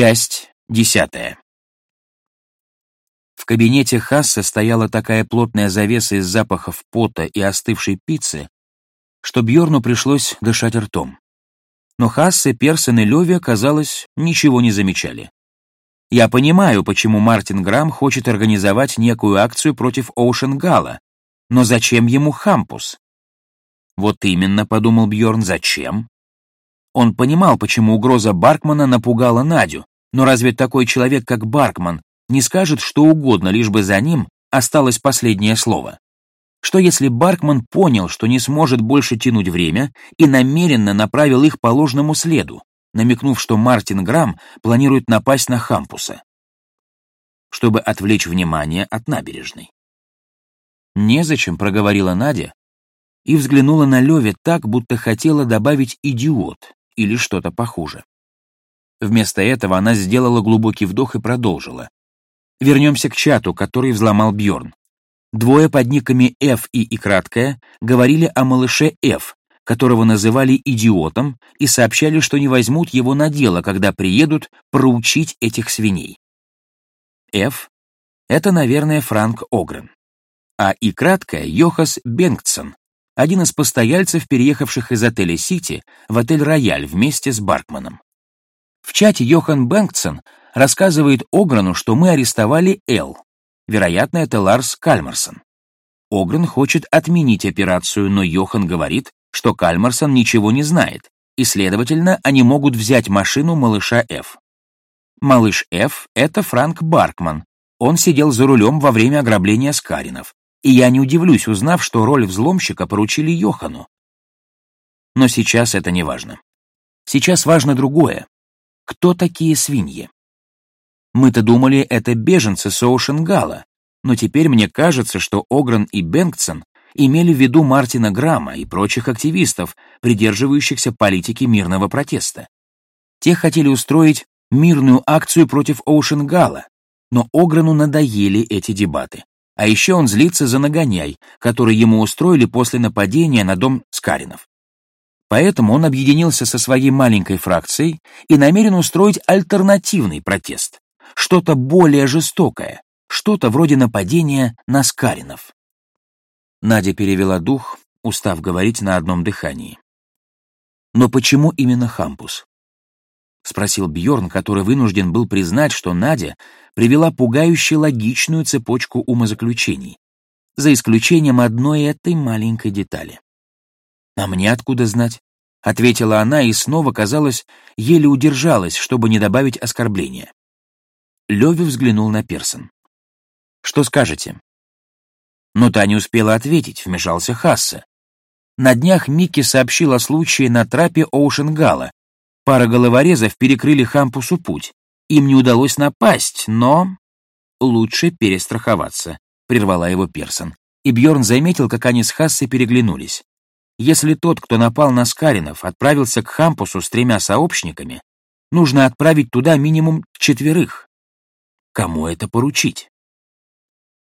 Часть десятая. В кабинете Хасса стояла такая плотная завеса из запахов пота и остывшей пиццы, что Бьорну пришлось дышать ртом. Но Хассе, Персон и Леви, казалось, ничего не замечали. Я понимаю, почему Мартин Грамм хочет организовать некую акцию против Оушен Гала, но зачем ему Хампус? Вот именно, подумал Бьорн, зачем? Он понимал, почему угроза Баркмана напугала Надю, но разве такой человек, как Баркман, не скажет что угодно, лишь бы за ним осталось последнее слово? Что если Баркман понял, что не сможет больше тянуть время и намеренно направил их по ложному следу, намекнув, что Мартин Грамм планирует напасть на Хампуса, чтобы отвлечь внимание от набережной? «Незачем», — проговорила Надя, и взглянула на Леве так, будто хотела добавить «идиот» или что-то похуже. Вместо этого она сделала глубокий вдох и продолжила. Вернемся к чату, который взломал Бьорн. Двое под никами F и и краткое говорили о малыше F, которого называли идиотом, и сообщали, что не возьмут его на дело, когда приедут проучить этих свиней. F — это, наверное, Франк Огрен. А и краткое — Йохас Бенгтсон, один из постояльцев, переехавших из отеля «Сити» в отель «Рояль» вместе с Баркманом. В чате Йохан Бенгтсон рассказывает Ограну, что мы арестовали Эл. Вероятно, это Ларс Кальмарсон. Огран хочет отменить операцию, но Йохан говорит, что Кальмарсон ничего не знает, и, следовательно, они могут взять машину малыша Ф. Малыш Ф — это Франк Баркман. Он сидел за рулем во время ограбления Скаринов. И я не удивлюсь, узнав, что роль взломщика поручили Йохану. Но сейчас это не важно. Сейчас важно другое. Кто такие свиньи? Мы-то думали, это беженцы Соушенгала, но теперь мне кажется, что Огран и Бенгтсон имели в виду Мартина Грамма и прочих активистов, придерживающихся политики мирного протеста. Те хотели устроить мирную акцию против Оушенгала, но Ограну надоели эти дебаты. А еще он злится за нагоняй, который ему устроили после нападения на дом Скаринов. Поэтому он объединился со своей маленькой фракцией и намерен устроить альтернативный протест, что-то более жестокое, что-то вроде нападения на Скаринов. Надя перевела дух, устав говорить на одном дыхании. Но почему именно Хампус? спросил Бьорн, который вынужден был признать, что Надя привела пугающе логичную цепочку умозаключений, за исключением одной этой маленькой детали. «А мне откуда знать?» — ответила она и снова, казалось, еле удержалась, чтобы не добавить оскорбления. Леви взглянул на Персон. «Что скажете?» Но та не успела ответить, вмешался Хасса. На днях Микки сообщил о случае на трапе Оушенгала. Пара головорезов перекрыли Хампусу путь. Им не удалось напасть, но... Лучше перестраховаться, прервала его Персон. И Бьорн заметил, как они с Хассой переглянулись. Если тот, кто напал на Скаринов, отправился к Хампусу с тремя сообщниками, нужно отправить туда минимум четверых. Кому это поручить?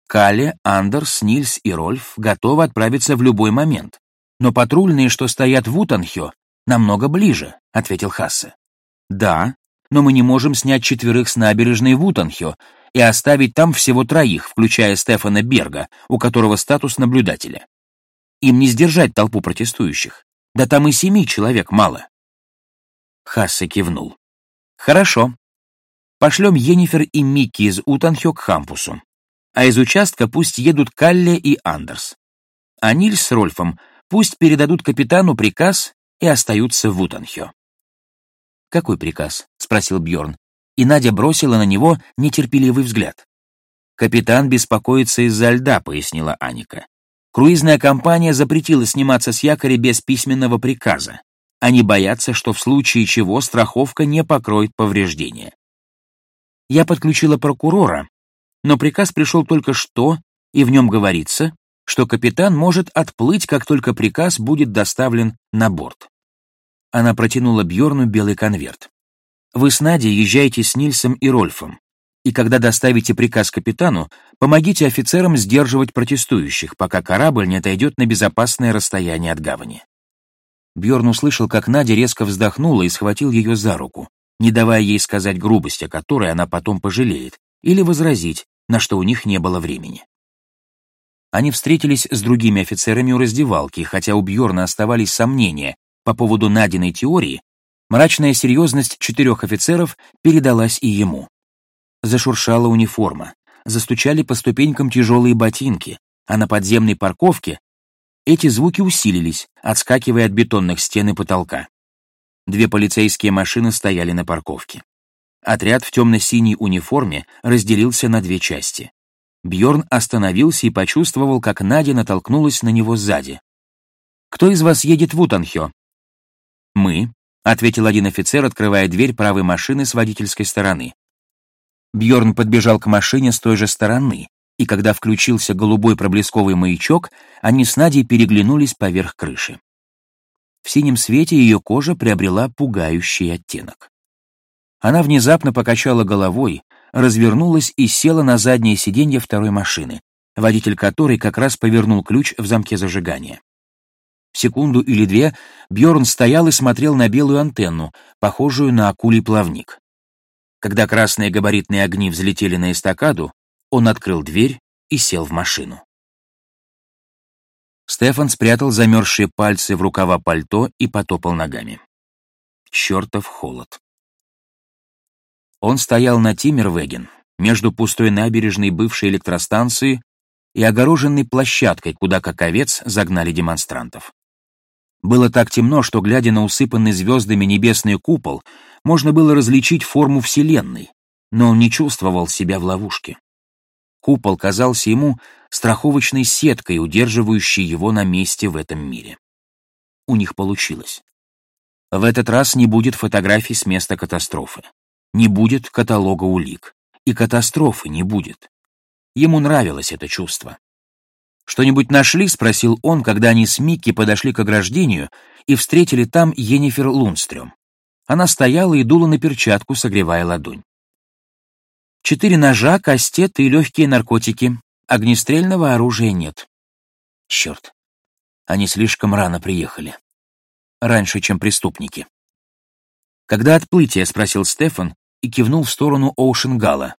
Кале, Андерс, Нильс и Рольф готовы отправиться в любой момент, но патрульные, что стоят в Утанхё, намного ближе, ответил Хассе. Да, но мы не можем снять четверых с набережной в Утанхё и оставить там всего троих, включая Стефана Берга, у которого статус наблюдателя. Им не сдержать толпу протестующих. Да там и семи человек мало. Хассе кивнул. Хорошо. Пошлем Енифер и Микки из Утанхё к Хампусу. А из участка пусть едут Калле и Андерс. А Нильс с Рольфом пусть передадут капитану приказ и остаются в Утанхё. «Какой приказ?» — спросил Бьорн, и Надя бросила на него нетерпеливый взгляд. «Капитан беспокоится из-за льда», — пояснила Аника. Круизная компания запретила сниматься с якоря без письменного приказа. Они боятся, что в случае чего страховка не покроет повреждения. Я подключила прокурора, но приказ пришел только что, и в нем говорится, что капитан может отплыть, как только приказ будет доставлен на борт. Она протянула Бьорну белый конверт. Вы с Надей езжайте с Нильсом и Рольфом и когда доставите приказ капитану, помогите офицерам сдерживать протестующих, пока корабль не отойдет на безопасное расстояние от гавани. Бьорн услышал, как Надя резко вздохнула и схватил ее за руку. не давая ей сказать грубость, о которой она потом пожалеет, или возразить, на что у них не было времени. Они встретились с другими офицерами у раздевалки, хотя у Бьорна оставались сомнения по поводу найденной теории, мрачная серьезность четырех офицеров передалась и ему. Зашуршала униформа, застучали по ступенькам тяжелые ботинки, а на подземной парковке эти звуки усилились, отскакивая от бетонных стен и потолка. Две полицейские машины стояли на парковке. Отряд в темно-синей униформе разделился на две части. Бьорн остановился и почувствовал, как Надя натолкнулась на него сзади. «Кто из вас едет в Утанхё?» «Мы», — ответил один офицер, открывая дверь правой машины с водительской стороны. Бьорн подбежал к машине с той же стороны, и когда включился голубой проблесковый маячок, они с Надей переглянулись поверх крыши. В синем свете ее кожа приобрела пугающий оттенок. Она внезапно покачала головой, развернулась и села на заднее сиденье второй машины, водитель которой как раз повернул ключ в замке зажигания. Секунду или две Бьорн стоял и смотрел на белую антенну, похожую на акулий плавник. Когда красные габаритные огни взлетели на эстакаду, он открыл дверь и сел в машину. Стефан спрятал замерзшие пальцы в рукава пальто и потопал ногами. Чертов холод. Он стоял на Тиммервеген, между пустой набережной бывшей электростанции и огороженной площадкой, куда как овец загнали демонстрантов. Было так темно, что, глядя на усыпанный звездами небесный купол, можно было различить форму Вселенной, но он не чувствовал себя в ловушке. Купол казался ему страховочной сеткой, удерживающей его на месте в этом мире. У них получилось. В этот раз не будет фотографий с места катастрофы. Не будет каталога улик. И катастрофы не будет. Ему нравилось это чувство. «Что-нибудь нашли?» — спросил он, когда они с Микки подошли к ограждению и встретили там Енифер Лунстрём. Она стояла и дула на перчатку, согревая ладонь. Четыре ножа, кастеты и легкие наркотики. Огнестрельного оружия нет. Черт, они слишком рано приехали. Раньше, чем преступники. «Когда отплытие?» — спросил Стефан и кивнул в сторону Оушенгала.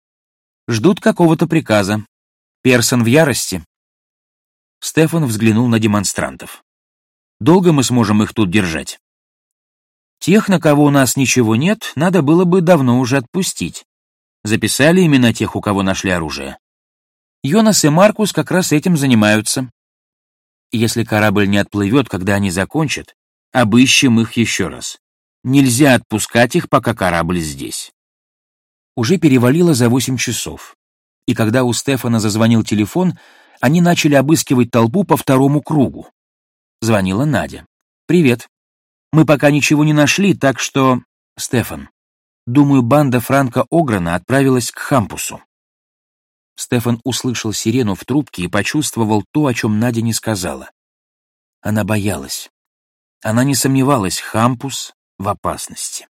«Ждут какого-то приказа. Персон в ярости». Стефан взглянул на демонстрантов. «Долго мы сможем их тут держать?» «Тех, на кого у нас ничего нет, надо было бы давно уже отпустить. Записали имена тех, у кого нашли оружие. Йонас и Маркус как раз этим занимаются. Если корабль не отплывет, когда они закончат, обыщем их еще раз. Нельзя отпускать их, пока корабль здесь. Уже перевалило за восемь часов. И когда у Стефана зазвонил телефон, они начали обыскивать толпу по второму кругу. Звонила Надя. «Привет. Мы пока ничего не нашли, так что...» «Стефан, думаю, банда Франка Ограна отправилась к Хампусу». Стефан услышал сирену в трубке и почувствовал то, о чем Надя не сказала. Она боялась. Она не сомневалась, Хампус в опасности.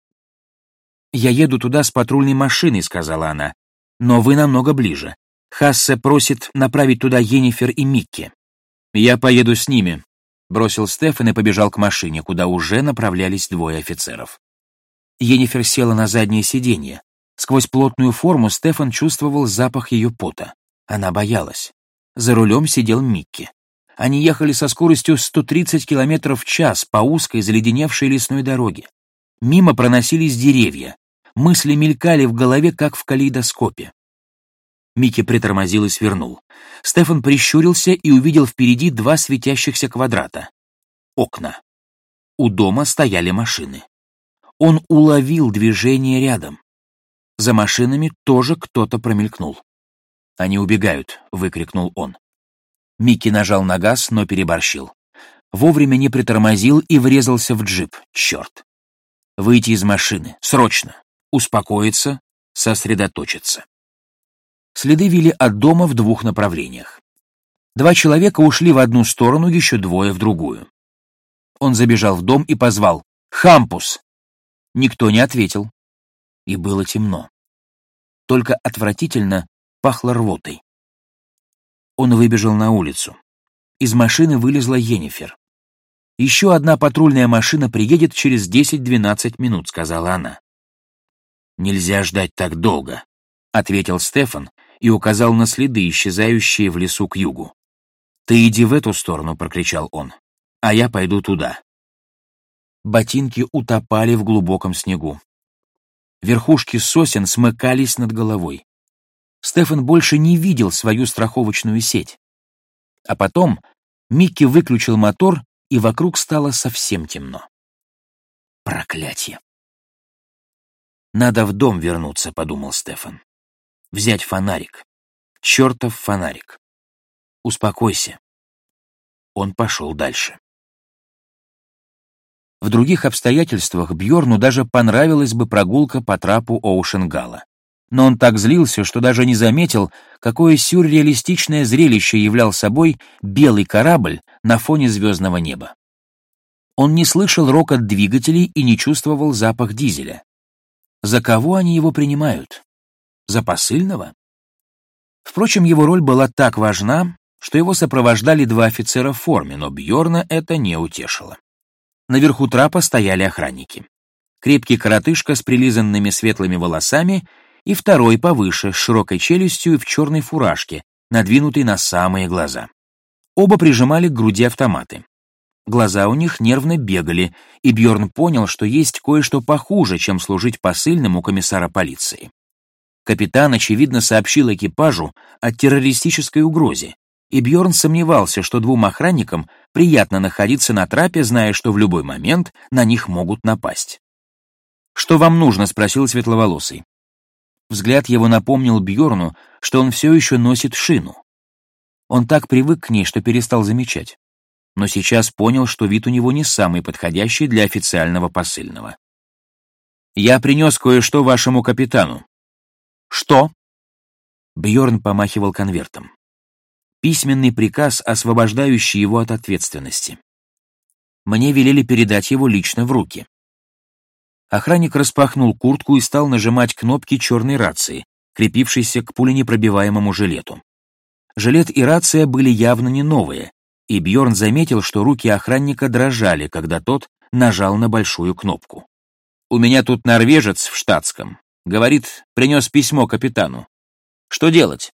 «Я еду туда с патрульной машиной», — сказала она. «Но вы намного ближе. Хассе просит направить туда Енифер и Микки». «Я поеду с ними», — бросил Стефан и побежал к машине, куда уже направлялись двое офицеров. Енифер села на заднее сиденье. Сквозь плотную форму Стефан чувствовал запах ее пота. Она боялась. За рулем сидел Микки. Они ехали со скоростью 130 км в час по узкой заледеневшей лесной дороге. Мимо проносились деревья. Мысли мелькали в голове, как в калейдоскопе. Микки притормозил и свернул. Стефан прищурился и увидел впереди два светящихся квадрата. Окна. У дома стояли машины. Он уловил движение рядом. За машинами тоже кто-то промелькнул. «Они убегают», — выкрикнул он. Микки нажал на газ, но переборщил. Вовремя не притормозил и врезался в джип. Черт. Выйти из машины. Срочно. Успокоиться. Сосредоточиться. Следы вели от дома в двух направлениях. Два человека ушли в одну сторону, еще двое в другую. Он забежал в дом и позвал «Хампус!». Никто не ответил. И было темно. Только отвратительно пахло рвотой. Он выбежал на улицу. Из машины вылезла Енифер. «Еще одна патрульная машина приедет через 10-12 минут», — сказала она. «Нельзя ждать так долго», — ответил Стефан и указал на следы, исчезающие в лесу к югу. «Ты иди в эту сторону», — прокричал он, — «а я пойду туда». Ботинки утопали в глубоком снегу. Верхушки сосен смыкались над головой. Стефан больше не видел свою страховочную сеть. А потом Микки выключил мотор, и вокруг стало совсем темно. Проклятье! «Надо в дом вернуться», — подумал Стефан. «Взять фонарик. Чертов фонарик. Успокойся». Он пошел дальше. В других обстоятельствах Бьорну даже понравилась бы прогулка по трапу Оушенгала. Но он так злился, что даже не заметил, какое сюрреалистичное зрелище являл собой белый корабль на фоне звездного неба. Он не слышал рокот двигателей и не чувствовал запах дизеля. За кого они его принимают? За посыльного? Впрочем, его роль была так важна, что его сопровождали два офицера в форме, но Бьорна это не утешило. Наверху трапа стояли охранники. Крепкий коротышка с прилизанными светлыми волосами и второй повыше, с широкой челюстью и в черной фуражке, надвинутой на самые глаза. Оба прижимали к груди автоматы. Глаза у них нервно бегали, и Бьорн понял, что есть кое-что похуже, чем служить посыльным у комиссара полиции. Капитан, очевидно, сообщил экипажу о террористической угрозе, и Бьорн сомневался, что двум охранникам приятно находиться на трапе, зная, что в любой момент на них могут напасть. «Что вам нужно?» — спросил светловолосый. Взгляд его напомнил Бьорну, что он все еще носит шину. Он так привык к ней, что перестал замечать но сейчас понял, что вид у него не самый подходящий для официального посыльного. «Я принес кое-что вашему капитану». «Что?» Бьорн помахивал конвертом. Письменный приказ, освобождающий его от ответственности. Мне велели передать его лично в руки. Охранник распахнул куртку и стал нажимать кнопки черной рации, крепившейся к пуленепробиваемому жилету. Жилет и рация были явно не новые, и Бьорн заметил, что руки охранника дрожали, когда тот нажал на большую кнопку. «У меня тут норвежец в штатском. Говорит, принес письмо капитану. Что делать?»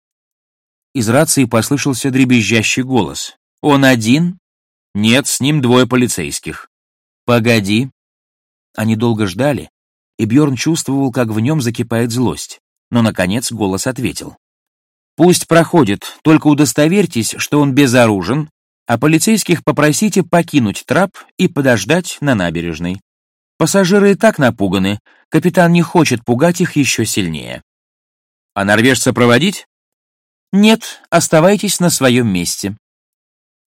Из рации послышался дребезжащий голос. «Он один?» «Нет, с ним двое полицейских». «Погоди». Они долго ждали, и Бьорн чувствовал, как в нем закипает злость. Но, наконец, голос ответил. «Пусть проходит, только удостоверьтесь, что он безоружен а полицейских попросите покинуть трап и подождать на набережной. Пассажиры и так напуганы, капитан не хочет пугать их еще сильнее. А норвежца проводить? Нет, оставайтесь на своем месте.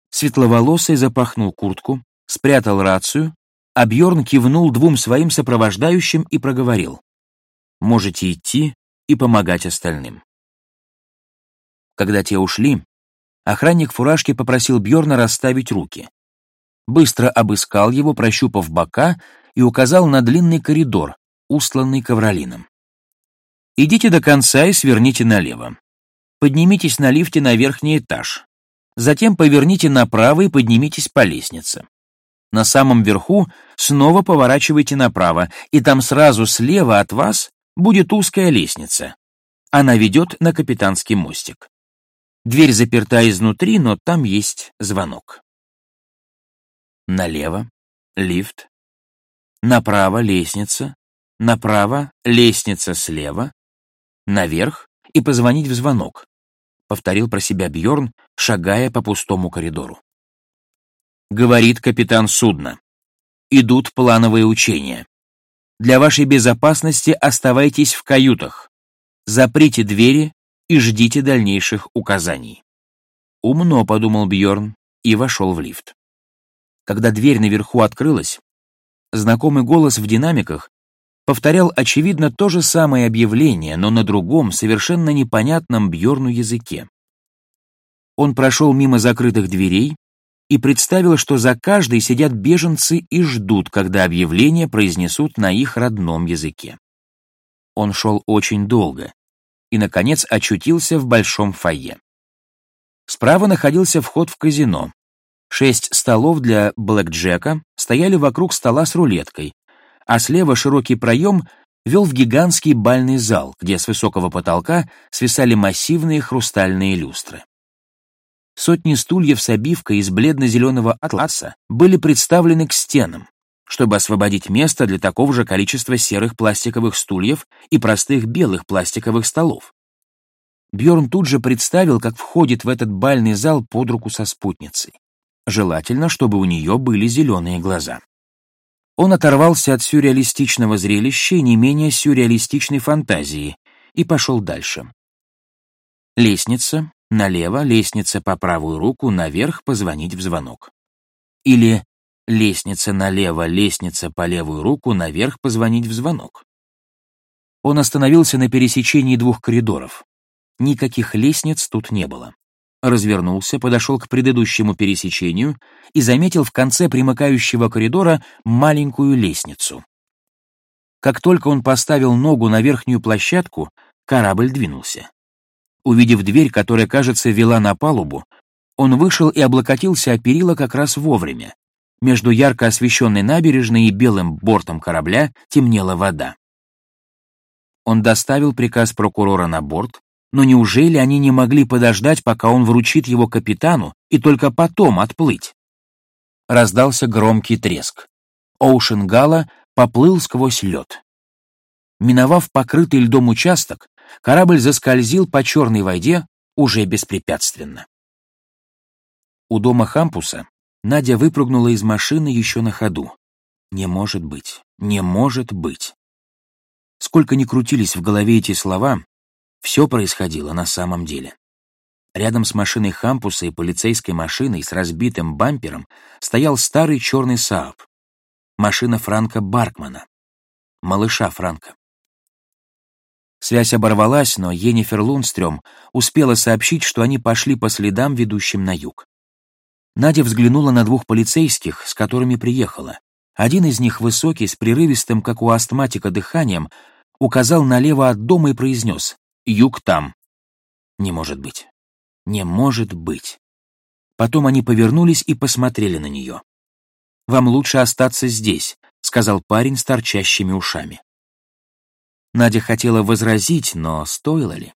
Светловолосый запахнул куртку, спрятал рацию, а Бьорн кивнул двум своим сопровождающим и проговорил. Можете идти и помогать остальным. Когда те ушли, Охранник фуражки попросил Бьорна расставить руки. Быстро обыскал его, прощупав бока, и указал на длинный коридор, устланный ковролином. «Идите до конца и сверните налево. Поднимитесь на лифте на верхний этаж. Затем поверните направо и поднимитесь по лестнице. На самом верху снова поворачивайте направо, и там сразу слева от вас будет узкая лестница. Она ведет на капитанский мостик. Дверь заперта изнутри, но там есть звонок. Налево — лифт. Направо — лестница. Направо — лестница слева. Наверх и позвонить в звонок. Повторил про себя Бьорн, шагая по пустому коридору. Говорит капитан судна. Идут плановые учения. Для вашей безопасности оставайтесь в каютах. Заприте двери и ждите дальнейших указаний. Умно, подумал Бьорн и вошел в лифт. Когда дверь наверху открылась, знакомый голос в динамиках повторял очевидно то же самое объявление, но на другом, совершенно непонятном Бьорну языке. Он прошел мимо закрытых дверей и представил, что за каждой сидят беженцы и ждут, когда объявление произнесут на их родном языке. Он шел очень долго, и, наконец, очутился в большом фойе. Справа находился вход в казино. Шесть столов для блэкджека стояли вокруг стола с рулеткой, а слева широкий проем, вел в гигантский бальный зал, где с высокого потолка свисали массивные хрустальные люстры. Сотни стульев с обивкой из бледно-зеленого атласа были представлены к стенам, чтобы освободить место для такого же количества серых пластиковых стульев и простых белых пластиковых столов. Бьорн тут же представил, как входит в этот бальный зал под руку со спутницей. Желательно, чтобы у нее были зеленые глаза. Он оторвался от сюрреалистичного зрелища и не менее сюрреалистичной фантазии и пошел дальше. Лестница, налево, лестница по правую руку, наверх позвонить в звонок. Или лестница налево, лестница по левую руку, наверх позвонить в звонок. Он остановился на пересечении двух коридоров. Никаких лестниц тут не было развернулся, подошел к предыдущему пересечению и заметил в конце примыкающего коридора маленькую лестницу. Как только он поставил ногу на верхнюю площадку, корабль двинулся. Увидев дверь, которая, кажется, вела на палубу, он вышел и облокотился о перила как раз вовремя. Между ярко освещенной набережной и белым бортом корабля темнела вода. Он доставил приказ прокурора на борт, но неужели они не могли подождать, пока он вручит его капитану, и только потом отплыть? Раздался громкий треск. Оушен Гала поплыл сквозь лед. Миновав покрытый льдом участок, корабль заскользил по черной воде уже беспрепятственно. У дома Хампуса Надя выпрыгнула из машины еще на ходу. Не может быть, не может быть. Сколько ни крутились в голове эти слова, все происходило на самом деле. Рядом с машиной Хампуса и полицейской машиной с разбитым бампером стоял старый черный Сааб. Машина Франка Баркмана. Малыша Франка. Связь оборвалась, но Енифер Лунстрём успела сообщить, что они пошли по следам, ведущим на юг. Надя взглянула на двух полицейских, с которыми приехала. Один из них, высокий, с прерывистым, как у астматика, дыханием, указал налево от дома и произнес Юг там. Не может быть. Не может быть. Потом они повернулись и посмотрели на нее. «Вам лучше остаться здесь», — сказал парень с торчащими ушами. Надя хотела возразить, но стоило ли?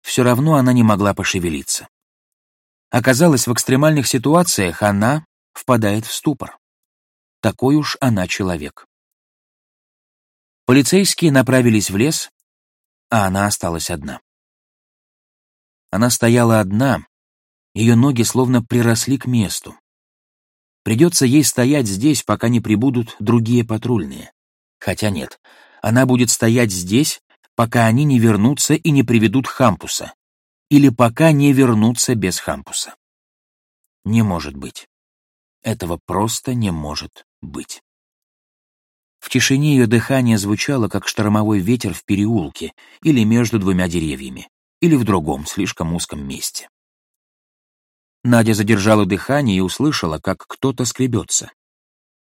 Все равно она не могла пошевелиться. Оказалось, в экстремальных ситуациях она впадает в ступор. Такой уж она человек. Полицейские направились в лес, а она осталась одна. Она стояла одна, ее ноги словно приросли к месту. Придется ей стоять здесь, пока не прибудут другие патрульные. Хотя нет, она будет стоять здесь, пока они не вернутся и не приведут Хампуса. Или пока не вернутся без Хампуса. Не может быть. Этого просто не может быть. В тишине ее дыхание звучало, как штормовой ветер в переулке или между двумя деревьями, или в другом, слишком узком месте. Надя задержала дыхание и услышала, как кто-то скребется.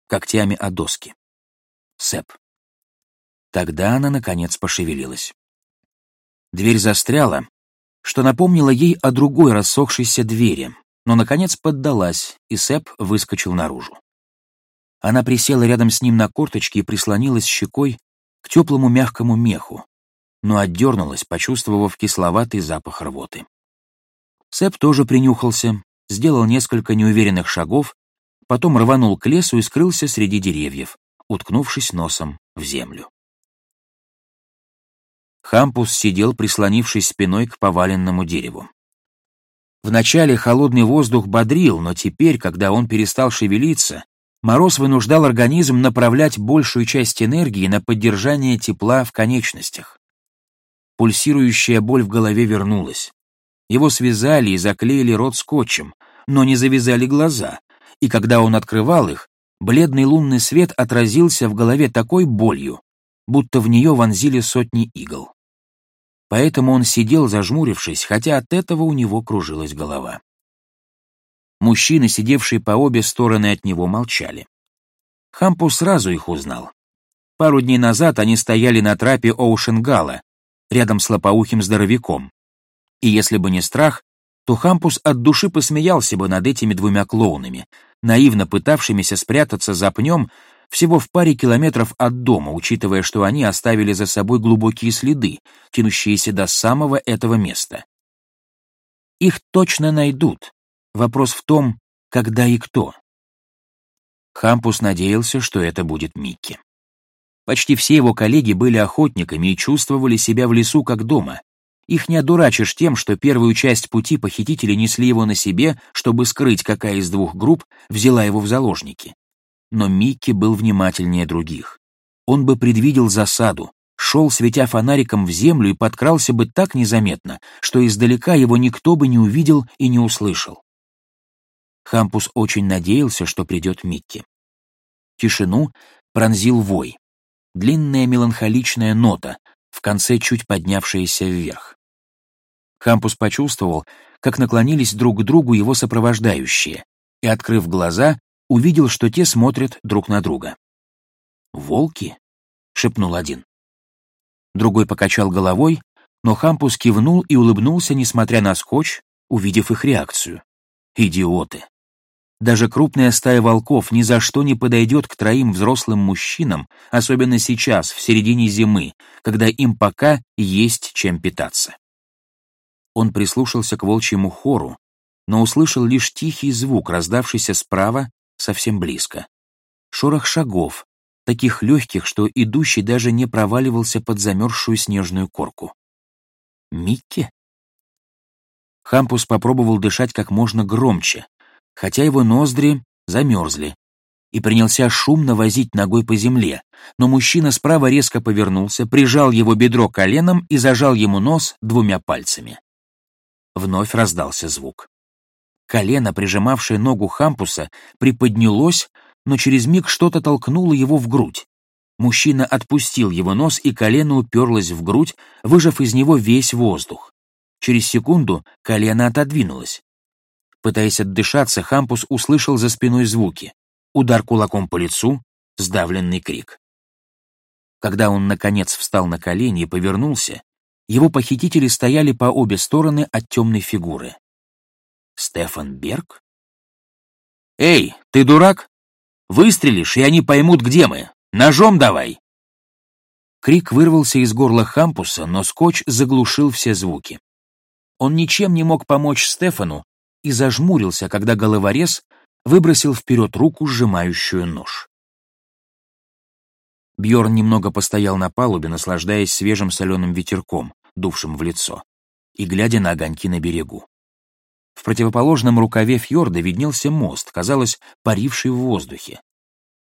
Когтями о доски. Сэп. Тогда она, наконец, пошевелилась. Дверь застряла, что напомнило ей о другой рассохшейся двери, но, наконец, поддалась, и Сэп выскочил наружу. Она присела рядом с ним на корточки и прислонилась щекой к теплому мягкому меху, но отдернулась, почувствовав кисловатый запах рвоты. Сэп тоже принюхался, сделал несколько неуверенных шагов, потом рванул к лесу и скрылся среди деревьев, уткнувшись носом в землю. Хампус сидел, прислонившись спиной к поваленному дереву. Вначале холодный воздух бодрил, но теперь, когда он перестал шевелиться, Мороз вынуждал организм направлять большую часть энергии на поддержание тепла в конечностях. Пульсирующая боль в голове вернулась. Его связали и заклеили рот скотчем, но не завязали глаза, и когда он открывал их, бледный лунный свет отразился в голове такой болью, будто в нее вонзили сотни игл. Поэтому он сидел, зажмурившись, хотя от этого у него кружилась голова. Мужчины, сидевшие по обе стороны от него, молчали. Хампу сразу их узнал. Пару дней назад они стояли на трапе Оушенгала, рядом с лопоухим здоровяком. И если бы не страх, то Хампус от души посмеялся бы над этими двумя клоунами, наивно пытавшимися спрятаться за пнем, всего в паре километров от дома, учитывая, что они оставили за собой глубокие следы, тянущиеся до самого этого места. Их точно найдут. Вопрос в том, когда и кто. Хампус надеялся, что это будет Микки. Почти все его коллеги были охотниками и чувствовали себя в лесу как дома. Их не одурачишь тем, что первую часть пути похитители несли его на себе, чтобы скрыть, какая из двух групп взяла его в заложники. Но Микки был внимательнее других. Он бы предвидел засаду, шел, светя фонариком в землю, и подкрался бы так незаметно, что издалека его никто бы не увидел и не услышал. Хампус очень надеялся, что придет Микки. Тишину пронзил вой. Длинная меланхоличная нота, в конце чуть поднявшаяся вверх. Хампус почувствовал, как наклонились друг к другу его сопровождающие, и, открыв глаза, увидел, что те смотрят друг на друга. «Волки?» — шепнул один. Другой покачал головой, но Хампус кивнул и улыбнулся, несмотря на скотч, увидев их реакцию. «Идиоты!» Даже крупная стая волков ни за что не подойдет к троим взрослым мужчинам, особенно сейчас, в середине зимы, когда им пока есть чем питаться. Он прислушался к волчьему хору, но услышал лишь тихий звук, раздавшийся справа, совсем близко. Шорох шагов, таких легких, что идущий даже не проваливался под замерзшую снежную корку. Микки? Хампус попробовал дышать как можно громче, хотя его ноздри замерзли, и принялся шумно возить ногой по земле, но мужчина справа резко повернулся, прижал его бедро коленом и зажал ему нос двумя пальцами. Вновь раздался звук. Колено, прижимавшее ногу Хампуса, приподнялось, но через миг что-то толкнуло его в грудь. Мужчина отпустил его нос, и колено уперлось в грудь, выжав из него весь воздух. Через секунду колено отодвинулось. Пытаясь отдышаться, Хампус услышал за спиной звуки. Удар кулаком по лицу, сдавленный крик. Когда он, наконец, встал на колени и повернулся, его похитители стояли по обе стороны от темной фигуры. Стефан Берг? «Эй, ты дурак? Выстрелишь, и они поймут, где мы. Ножом давай!» Крик вырвался из горла Хампуса, но скотч заглушил все звуки. Он ничем не мог помочь Стефану, и зажмурился, когда головорез выбросил вперед руку, сжимающую нож. Бьорн немного постоял на палубе, наслаждаясь свежим соленым ветерком, дувшим в лицо, и глядя на огоньки на берегу. В противоположном рукаве фьорда виднелся мост, казалось, паривший в воздухе.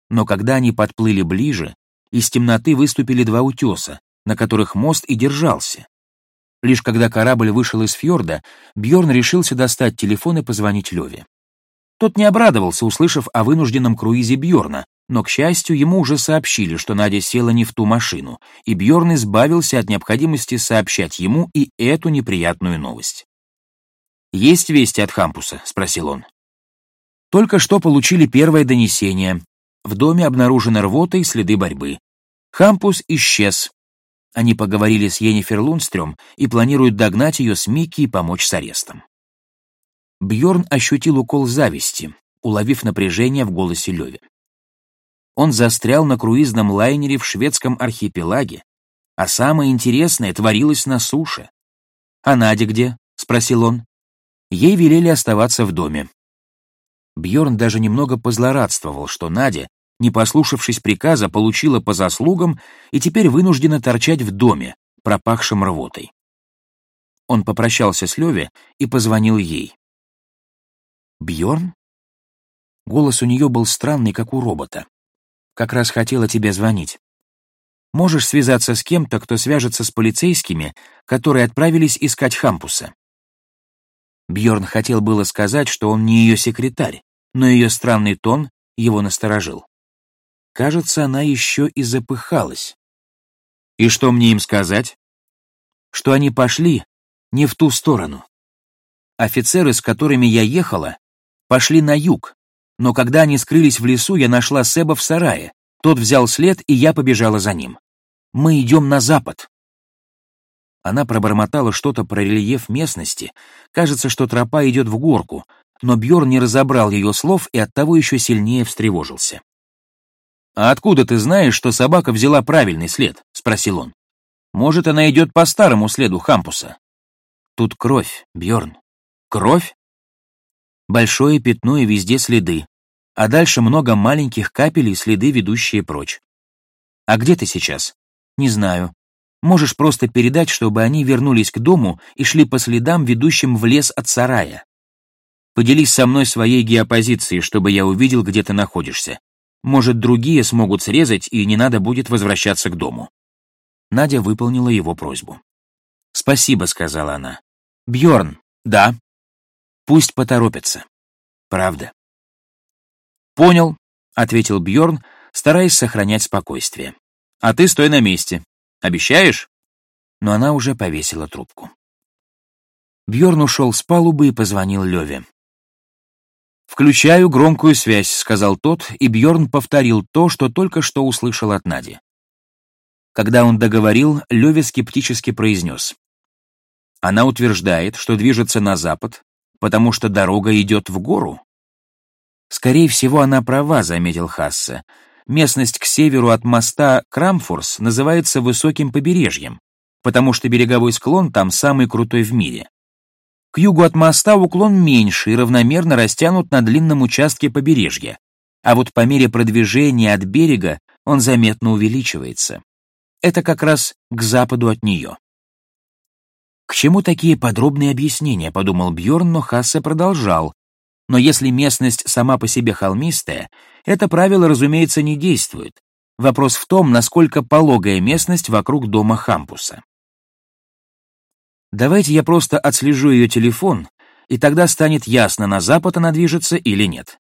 Но когда они подплыли ближе, из темноты выступили два утеса, на которых мост и держался, Лишь когда корабль вышел из фьорда, Бьорн решился достать телефон и позвонить Леве. Тот не обрадовался, услышав о вынужденном круизе Бьорна, но, к счастью, ему уже сообщили, что Надя села не в ту машину, и Бьорн избавился от необходимости сообщать ему и эту неприятную новость. «Есть вести от Хампуса?» — спросил он. Только что получили первое донесение. В доме обнаружена рвота и следы борьбы. Хампус исчез, они поговорили с Йеннифер Лунстрём и планируют догнать ее с Микки и помочь с арестом. Бьорн ощутил укол зависти, уловив напряжение в голосе Леви. Он застрял на круизном лайнере в шведском архипелаге, а самое интересное творилось на суше. «А Надя где?» — спросил он. Ей велели оставаться в доме. Бьорн даже немного позлорадствовал, что Надя не послушавшись приказа, получила по заслугам и теперь вынуждена торчать в доме, пропахшем рвотой. Он попрощался с Леве и позвонил ей. Бьорн? Голос у нее был странный, как у робота. Как раз хотела тебе звонить. Можешь связаться с кем-то, кто свяжется с полицейскими, которые отправились искать Хампуса. Бьорн хотел было сказать, что он не ее секретарь, но ее странный тон его насторожил. Кажется, она еще и запыхалась. И что мне им сказать? Что они пошли не в ту сторону. Офицеры, с которыми я ехала, пошли на юг, но когда они скрылись в лесу, я нашла Себа в сарае. Тот взял след, и я побежала за ним. Мы идем на запад. Она пробормотала что-то про рельеф местности. Кажется, что тропа идет в горку, но Бьорн не разобрал ее слов и оттого еще сильнее встревожился. «А откуда ты знаешь, что собака взяла правильный след?» — спросил он. «Может, она идет по старому следу Хампуса?» «Тут кровь, Бьорн. Кровь?» Большое пятно и везде следы, а дальше много маленьких капель и следы, ведущие прочь. «А где ты сейчас?» «Не знаю. Можешь просто передать, чтобы они вернулись к дому и шли по следам, ведущим в лес от сарая. Поделись со мной своей геопозицией, чтобы я увидел, где ты находишься. Может, другие смогут срезать, и не надо будет возвращаться к дому». Надя выполнила его просьбу. «Спасибо», — сказала она. Бьорн, да. Пусть поторопятся. Правда. Понял, ответил Бьорн, стараясь сохранять спокойствие. А ты стой на месте. Обещаешь? Но она уже повесила трубку. Бьорн ушел с палубы и позвонил Леве. «Включаю громкую связь», — сказал тот, и Бьорн повторил то, что только что услышал от Нади. Когда он договорил, Леве скептически произнес. Она утверждает, что движется на запад, потому что дорога идет в гору. Скорее всего, она права, заметил Хассе. Местность к северу от моста Крамфорс называется высоким побережьем, потому что береговой склон там самый крутой в мире. К югу от моста уклон меньше и равномерно растянут на длинном участке побережья, а вот по мере продвижения от берега он заметно увеличивается. Это как раз к западу от нее. К чему такие подробные объяснения, подумал Бьорн, но Хассе продолжал. Но если местность сама по себе холмистая, это правило, разумеется, не действует. Вопрос в том, насколько пологая местность вокруг дома Хампуса. Давайте я просто отслежу ее телефон, и тогда станет ясно, на запад она движется или нет.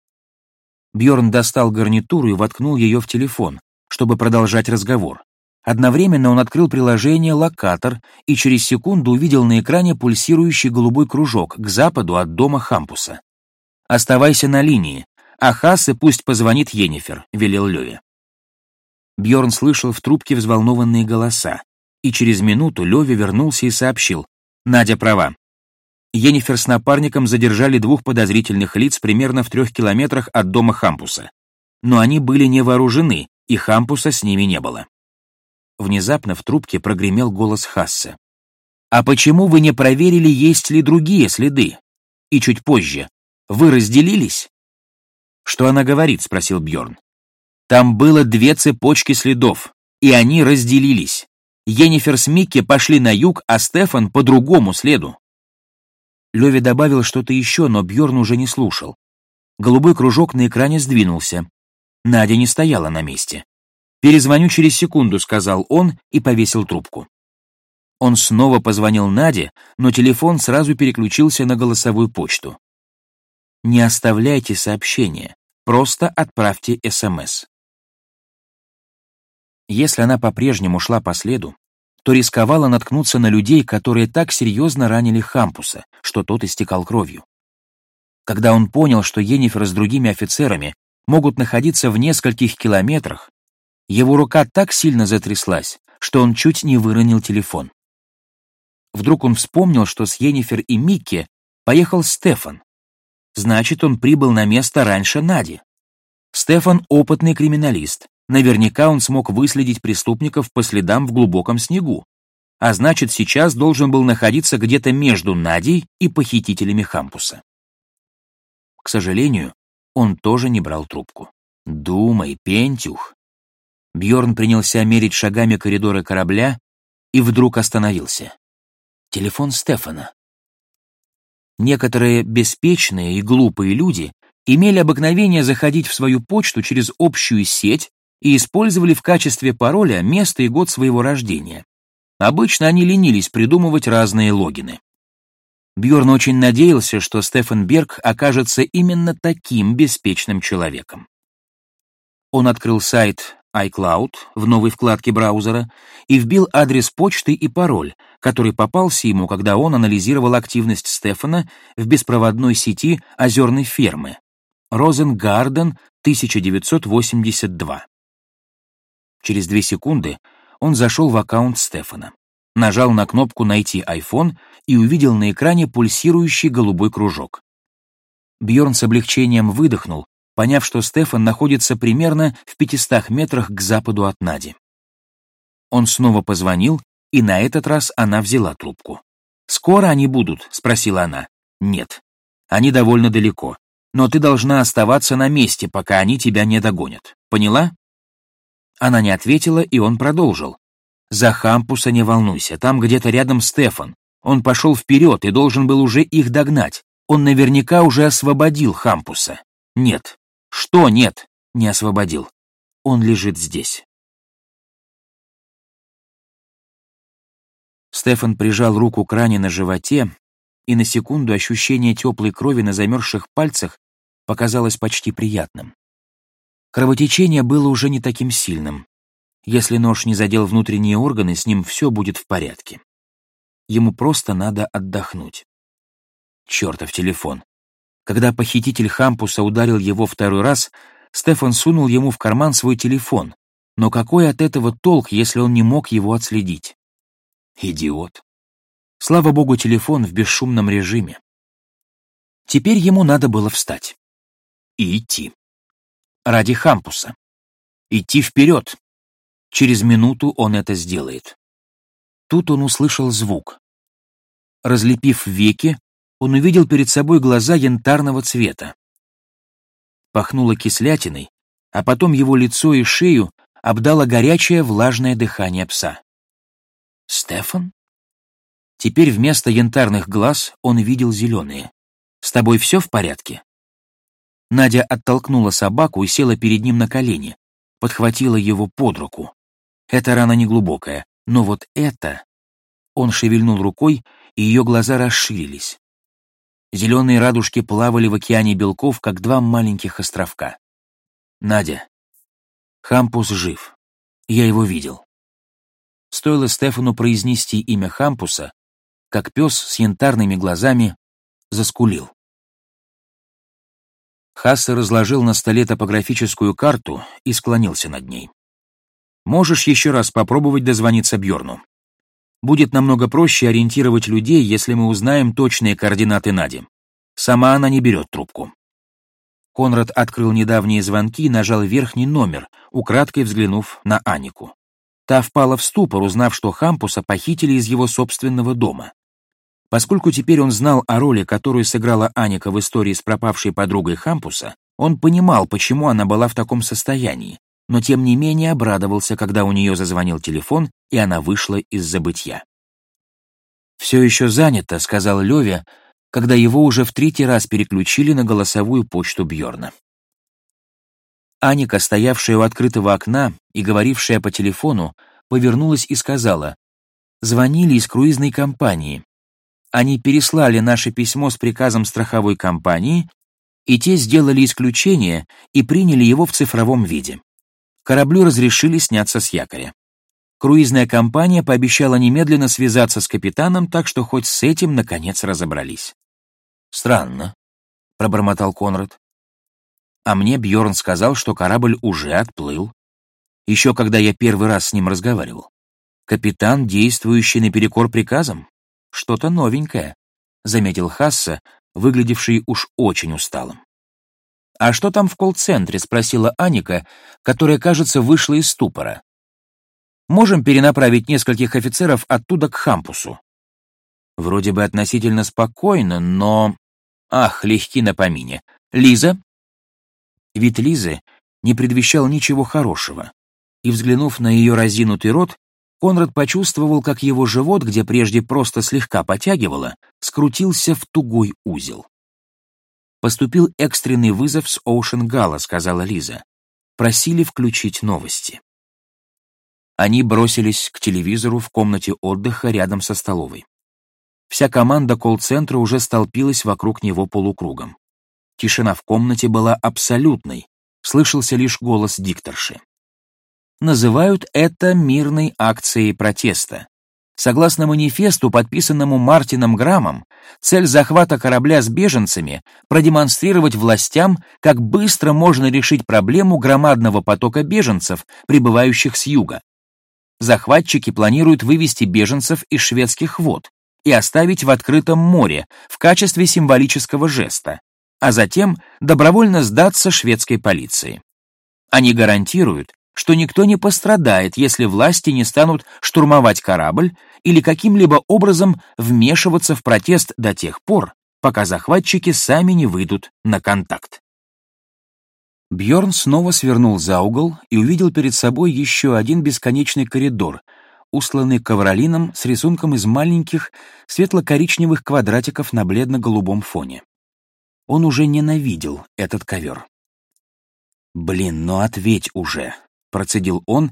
Бьорн достал гарнитуру и воткнул ее в телефон, чтобы продолжать разговор. Одновременно он открыл приложение «Локатор» и через секунду увидел на экране пульсирующий голубой кружок к западу от дома Хампуса. «Оставайся на линии, а Хассе пусть позвонит Йеннифер», — велел Леве. Бьорн слышал в трубке взволнованные голоса, и через минуту Леве вернулся и сообщил, Надя права. Йеннифер с напарником задержали двух подозрительных лиц примерно в трех километрах от дома Хампуса. Но они были не вооружены, и Хампуса с ними не было. Внезапно в трубке прогремел голос Хасса. «А почему вы не проверили, есть ли другие следы? И чуть позже. Вы разделились?» «Что она говорит?» — спросил Бьорн. «Там было две цепочки следов, и они разделились. Йеннифер с Микки пошли на юг, а Стефан по другому следу. Леви добавил что-то еще, но Бьорн уже не слушал. Голубой кружок на экране сдвинулся. Надя не стояла на месте. «Перезвоню через секунду», — сказал он и повесил трубку. Он снова позвонил Наде, но телефон сразу переключился на голосовую почту. «Не оставляйте сообщения, просто отправьте СМС». Если она по-прежнему шла по следу, то рисковала наткнуться на людей, которые так серьезно ранили Хампуса, что тот истекал кровью. Когда он понял, что Йеннифер с другими офицерами могут находиться в нескольких километрах, его рука так сильно затряслась, что он чуть не выронил телефон. Вдруг он вспомнил, что с Йеннифер и Микки поехал Стефан. Значит, он прибыл на место раньше Нади. Стефан — опытный криминалист, Наверняка он смог выследить преступников по следам в глубоком снегу, а значит, сейчас должен был находиться где-то между Надей и похитителями Хампуса. К сожалению, он тоже не брал трубку. «Думай, Пентюх!» Бьорн принялся мерить шагами коридоры корабля и вдруг остановился. Телефон Стефана. Некоторые беспечные и глупые люди имели обыкновение заходить в свою почту через общую сеть и использовали в качестве пароля место и год своего рождения. Обычно они ленились придумывать разные логины. Бьорн очень надеялся, что Стефан Берг окажется именно таким беспечным человеком. Он открыл сайт iCloud в новой вкладке браузера и вбил адрес почты и пароль, который попался ему, когда он анализировал активность Стефана в беспроводной сети озерной фермы Розенгарден 1982. Через две секунды он зашел в аккаунт Стефана, нажал на кнопку «Найти iPhone» и увидел на экране пульсирующий голубой кружок. Бьорн с облегчением выдохнул, поняв, что Стефан находится примерно в 500 метрах к западу от Нади. Он снова позвонил, и на этот раз она взяла трубку. «Скоро они будут?» — спросила она. «Нет. Они довольно далеко. Но ты должна оставаться на месте, пока они тебя не догонят. Поняла?» Она не ответила, и он продолжил. «За Хампуса не волнуйся, там где-то рядом Стефан. Он пошел вперед и должен был уже их догнать. Он наверняка уже освободил Хампуса. Нет. Что нет? Не освободил. Он лежит здесь». Стефан прижал руку к ране на животе, и на секунду ощущение теплой крови на замерзших пальцах показалось почти приятным. Кровотечение было уже не таким сильным. Если нож не задел внутренние органы, с ним все будет в порядке. Ему просто надо отдохнуть. Чертов телефон. Когда похититель Хампуса ударил его второй раз, Стефан сунул ему в карман свой телефон. Но какой от этого толк, если он не мог его отследить? Идиот. Слава богу, телефон в бесшумном режиме. Теперь ему надо было встать. И идти. Ради Хампуса. Идти вперед. Через минуту он это сделает. Тут он услышал звук. Разлепив веки, он увидел перед собой глаза янтарного цвета. Пахнуло кислятиной, а потом его лицо и шею обдало горячее влажное дыхание пса. «Стефан?» Теперь вместо янтарных глаз он видел зеленые. «С тобой все в порядке?» Надя оттолкнула собаку и села перед ним на колени, подхватила его под руку. Эта рана неглубокая, но вот это... Он шевельнул рукой, и ее глаза расширились. Зеленые радужки плавали в океане белков, как два маленьких островка. «Надя, Хампус жив. Я его видел. Стоило Стефану произнести имя Хампуса, как пес с янтарными глазами заскулил. Хассе разложил на столе топографическую карту и склонился над ней. «Можешь еще раз попробовать дозвониться Бьорну. Будет намного проще ориентировать людей, если мы узнаем точные координаты Нади. Сама она не берет трубку». Конрад открыл недавние звонки и нажал верхний номер, украдкой взглянув на Анику. Та впала в ступор, узнав, что Хампуса похитили из его собственного дома. Поскольку теперь он знал о роли, которую сыграла Аника в истории с пропавшей подругой Хампуса, он понимал, почему она была в таком состоянии, но тем не менее обрадовался, когда у нее зазвонил телефон, и она вышла из забытья. «Все еще занято», — сказал Леве, когда его уже в третий раз переключили на голосовую почту Бьорна. Аника, стоявшая у открытого окна и говорившая по телефону, повернулась и сказала, «Звонили из круизной компании. Они переслали наше письмо с приказом страховой компании, и те сделали исключение и приняли его в цифровом виде. Кораблю разрешили сняться с якоря. Круизная компания пообещала немедленно связаться с капитаном, так что хоть с этим, наконец, разобрались. «Странно», — пробормотал Конрад. А мне Бьорн сказал, что корабль уже отплыл. Еще когда я первый раз с ним разговаривал. Капитан, действующий наперекор приказам? Что-то новенькое, заметил Хасса, выглядевший уж очень усталым. «А что там в колл-центре?» — спросила Аника, которая, кажется, вышла из ступора. «Можем перенаправить нескольких офицеров оттуда к Хампусу?» Вроде бы относительно спокойно, но... Ах, легки на помине. Лиза, Вид Лизы не предвещал ничего хорошего, и, взглянув на ее разинутый рот, Конрад почувствовал, как его живот, где прежде просто слегка потягивало, скрутился в тугой узел. «Поступил экстренный вызов с Оушен Гала», — сказала Лиза. «Просили включить новости». Они бросились к телевизору в комнате отдыха рядом со столовой. Вся команда колл-центра уже столпилась вокруг него полукругом. Тишина в комнате была абсолютной, слышался лишь голос дикторши. Называют это мирной акцией протеста. Согласно манифесту, подписанному Мартином Грамом, цель захвата корабля с беженцами — продемонстрировать властям, как быстро можно решить проблему громадного потока беженцев, прибывающих с юга. Захватчики планируют вывести беженцев из шведских вод и оставить в открытом море в качестве символического жеста. а затем добровольно сдаться шведской полиции. Они гарантируют, что никто не пострадает, если власти не станут штурмовать корабль или каким-либо образом вмешиваться в протест до тех пор, пока захватчики сами не выйдут на контакт. Бьорн снова свернул за угол и увидел перед собой еще один бесконечный коридор, устланный ковролином с рисунком из маленьких светло-коричневых квадратиков на бледно-голубом фоне. Он уже ненавидел этот ковер. «Блин, ну ответь уже!» — процедил он,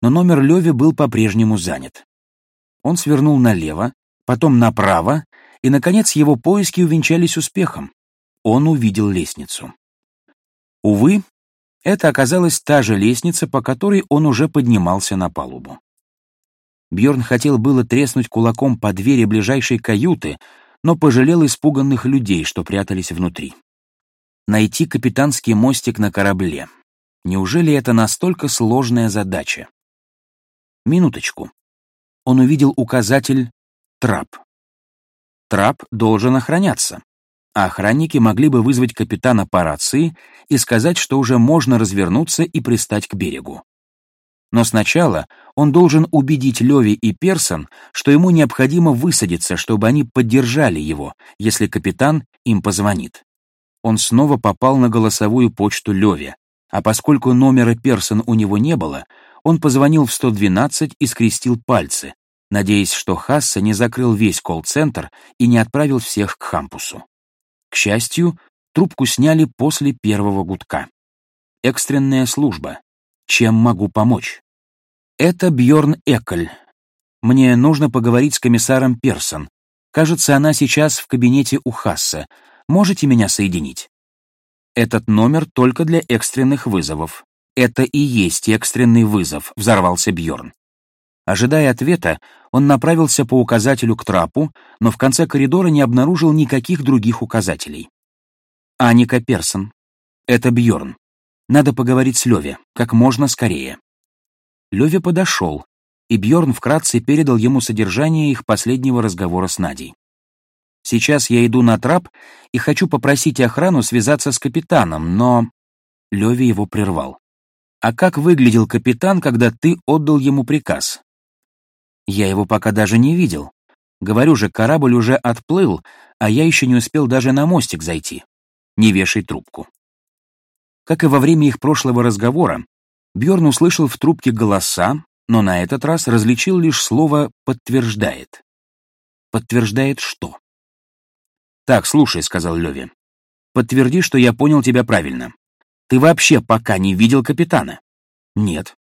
но номер Леви был по-прежнему занят. Он свернул налево, потом направо, и, наконец, его поиски увенчались успехом. Он увидел лестницу. Увы, это оказалась та же лестница, по которой он уже поднимался на палубу. Бьорн хотел было треснуть кулаком по двери ближайшей каюты, но пожалел испуганных людей, что прятались внутри. Найти капитанский мостик на корабле. Неужели это настолько сложная задача? Минуточку. Он увидел указатель «Трап». Трап должен охраняться, а охранники могли бы вызвать капитана по рации и сказать, что уже можно развернуться и пристать к берегу. Но сначала он должен убедить Леви и Персон, что ему необходимо высадиться, чтобы они поддержали его, если капитан им позвонит. Он снова попал на голосовую почту Леви, а поскольку номера Персон у него не было, он позвонил в 112 и скрестил пальцы, надеясь, что Хасса не закрыл весь колл-центр и не отправил всех к Хампусу. К счастью, трубку сняли после первого гудка. Экстренная служба. Чем могу помочь? Это Бьорн Экль. Мне нужно поговорить с комиссаром Персон. Кажется, она сейчас в кабинете у Хасса. Можете меня соединить? Этот номер только для экстренных вызовов. Это и есть экстренный вызов, взорвался Бьорн. Ожидая ответа, он направился по указателю к трапу, но в конце коридора не обнаружил никаких других указателей. Аника Персон. Это Бьорн. Надо поговорить с Леве, как можно скорее. Леве подошел, и Бьорн вкратце передал ему содержание их последнего разговора с Надей. Сейчас я иду на трап и хочу попросить охрану связаться с капитаном, но Леви его прервал. А как выглядел капитан, когда ты отдал ему приказ? Я его пока даже не видел. Говорю же, корабль уже отплыл, а я еще не успел даже на мостик зайти. Не вешай трубку. Как и во время их прошлого разговора, Бьорн услышал в трубке голоса, но на этот раз различил лишь слово «подтверждает». «Подтверждает что?» «Так, слушай», — сказал Леви. «Подтверди, что я понял тебя правильно. Ты вообще пока не видел капитана?» «Нет.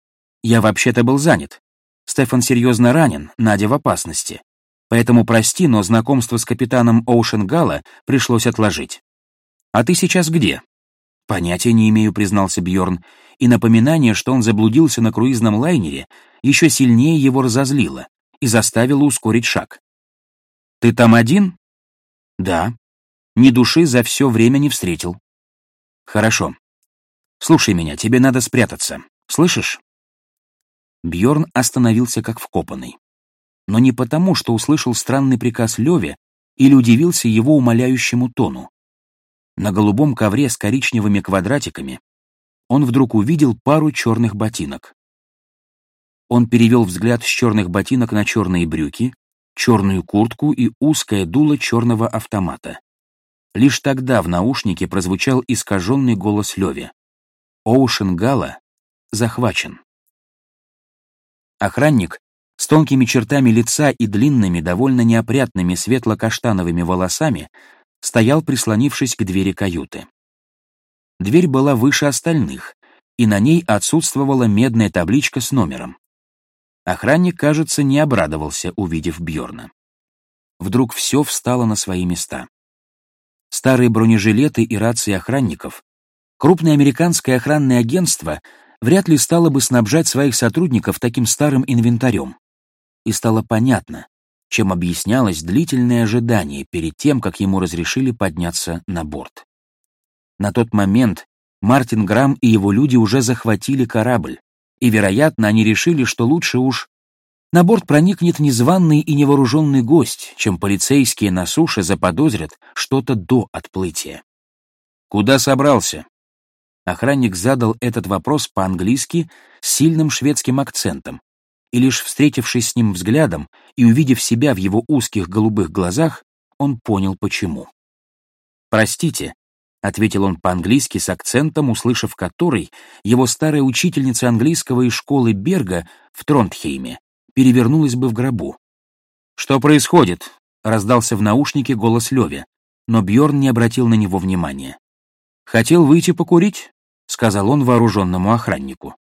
Я вообще-то был занят. Стефан серьезно ранен, Надя в опасности. Поэтому прости, но знакомство с капитаном Оушен Гала пришлось отложить. А ты сейчас где? Понятия не имею, признался Бьорн, и напоминание, что он заблудился на круизном лайнере, еще сильнее его разозлило и заставило ускорить шаг. Ты там один? Да. Ни души за все время не встретил. Хорошо. Слушай меня, тебе надо спрятаться. Слышишь? Бьорн остановился как вкопанный. Но не потому, что услышал странный приказ Леве или удивился его умоляющему тону. На голубом ковре с коричневыми квадратиками он вдруг увидел пару черных ботинок. Он перевел взгляд с черных ботинок на черные брюки, черную куртку и узкое дуло черного автомата. Лишь тогда в наушнике прозвучал искаженный голос Леви. Оушен Гала захвачен. Охранник с тонкими чертами лица и длинными, довольно неопрятными светло-каштановыми волосами стоял, прислонившись к двери каюты. Дверь была выше остальных, и на ней отсутствовала медная табличка с номером. Охранник, кажется, не обрадовался, увидев Бьорна. Вдруг все встало на свои места. Старые бронежилеты и рации охранников, крупное американское охранное агентство вряд ли стало бы снабжать своих сотрудников таким старым инвентарем. И стало понятно, чем объяснялось длительное ожидание перед тем, как ему разрешили подняться на борт. На тот момент Мартин Грамм и его люди уже захватили корабль, и, вероятно, они решили, что лучше уж на борт проникнет незваный и невооруженный гость, чем полицейские на суше заподозрят что-то до отплытия. «Куда собрался?» Охранник задал этот вопрос по-английски с сильным шведским акцентом, и лишь встретившись с ним взглядом и увидев себя в его узких голубых глазах, он понял, почему. «Простите», — ответил он по-английски с акцентом, услышав который, его старая учительница английского из школы Берга в Тронтхейме перевернулась бы в гробу. «Что происходит?» — раздался в наушнике голос Леви, но Бьорн не обратил на него внимания. «Хотел выйти покурить?» — сказал он вооруженному охраннику.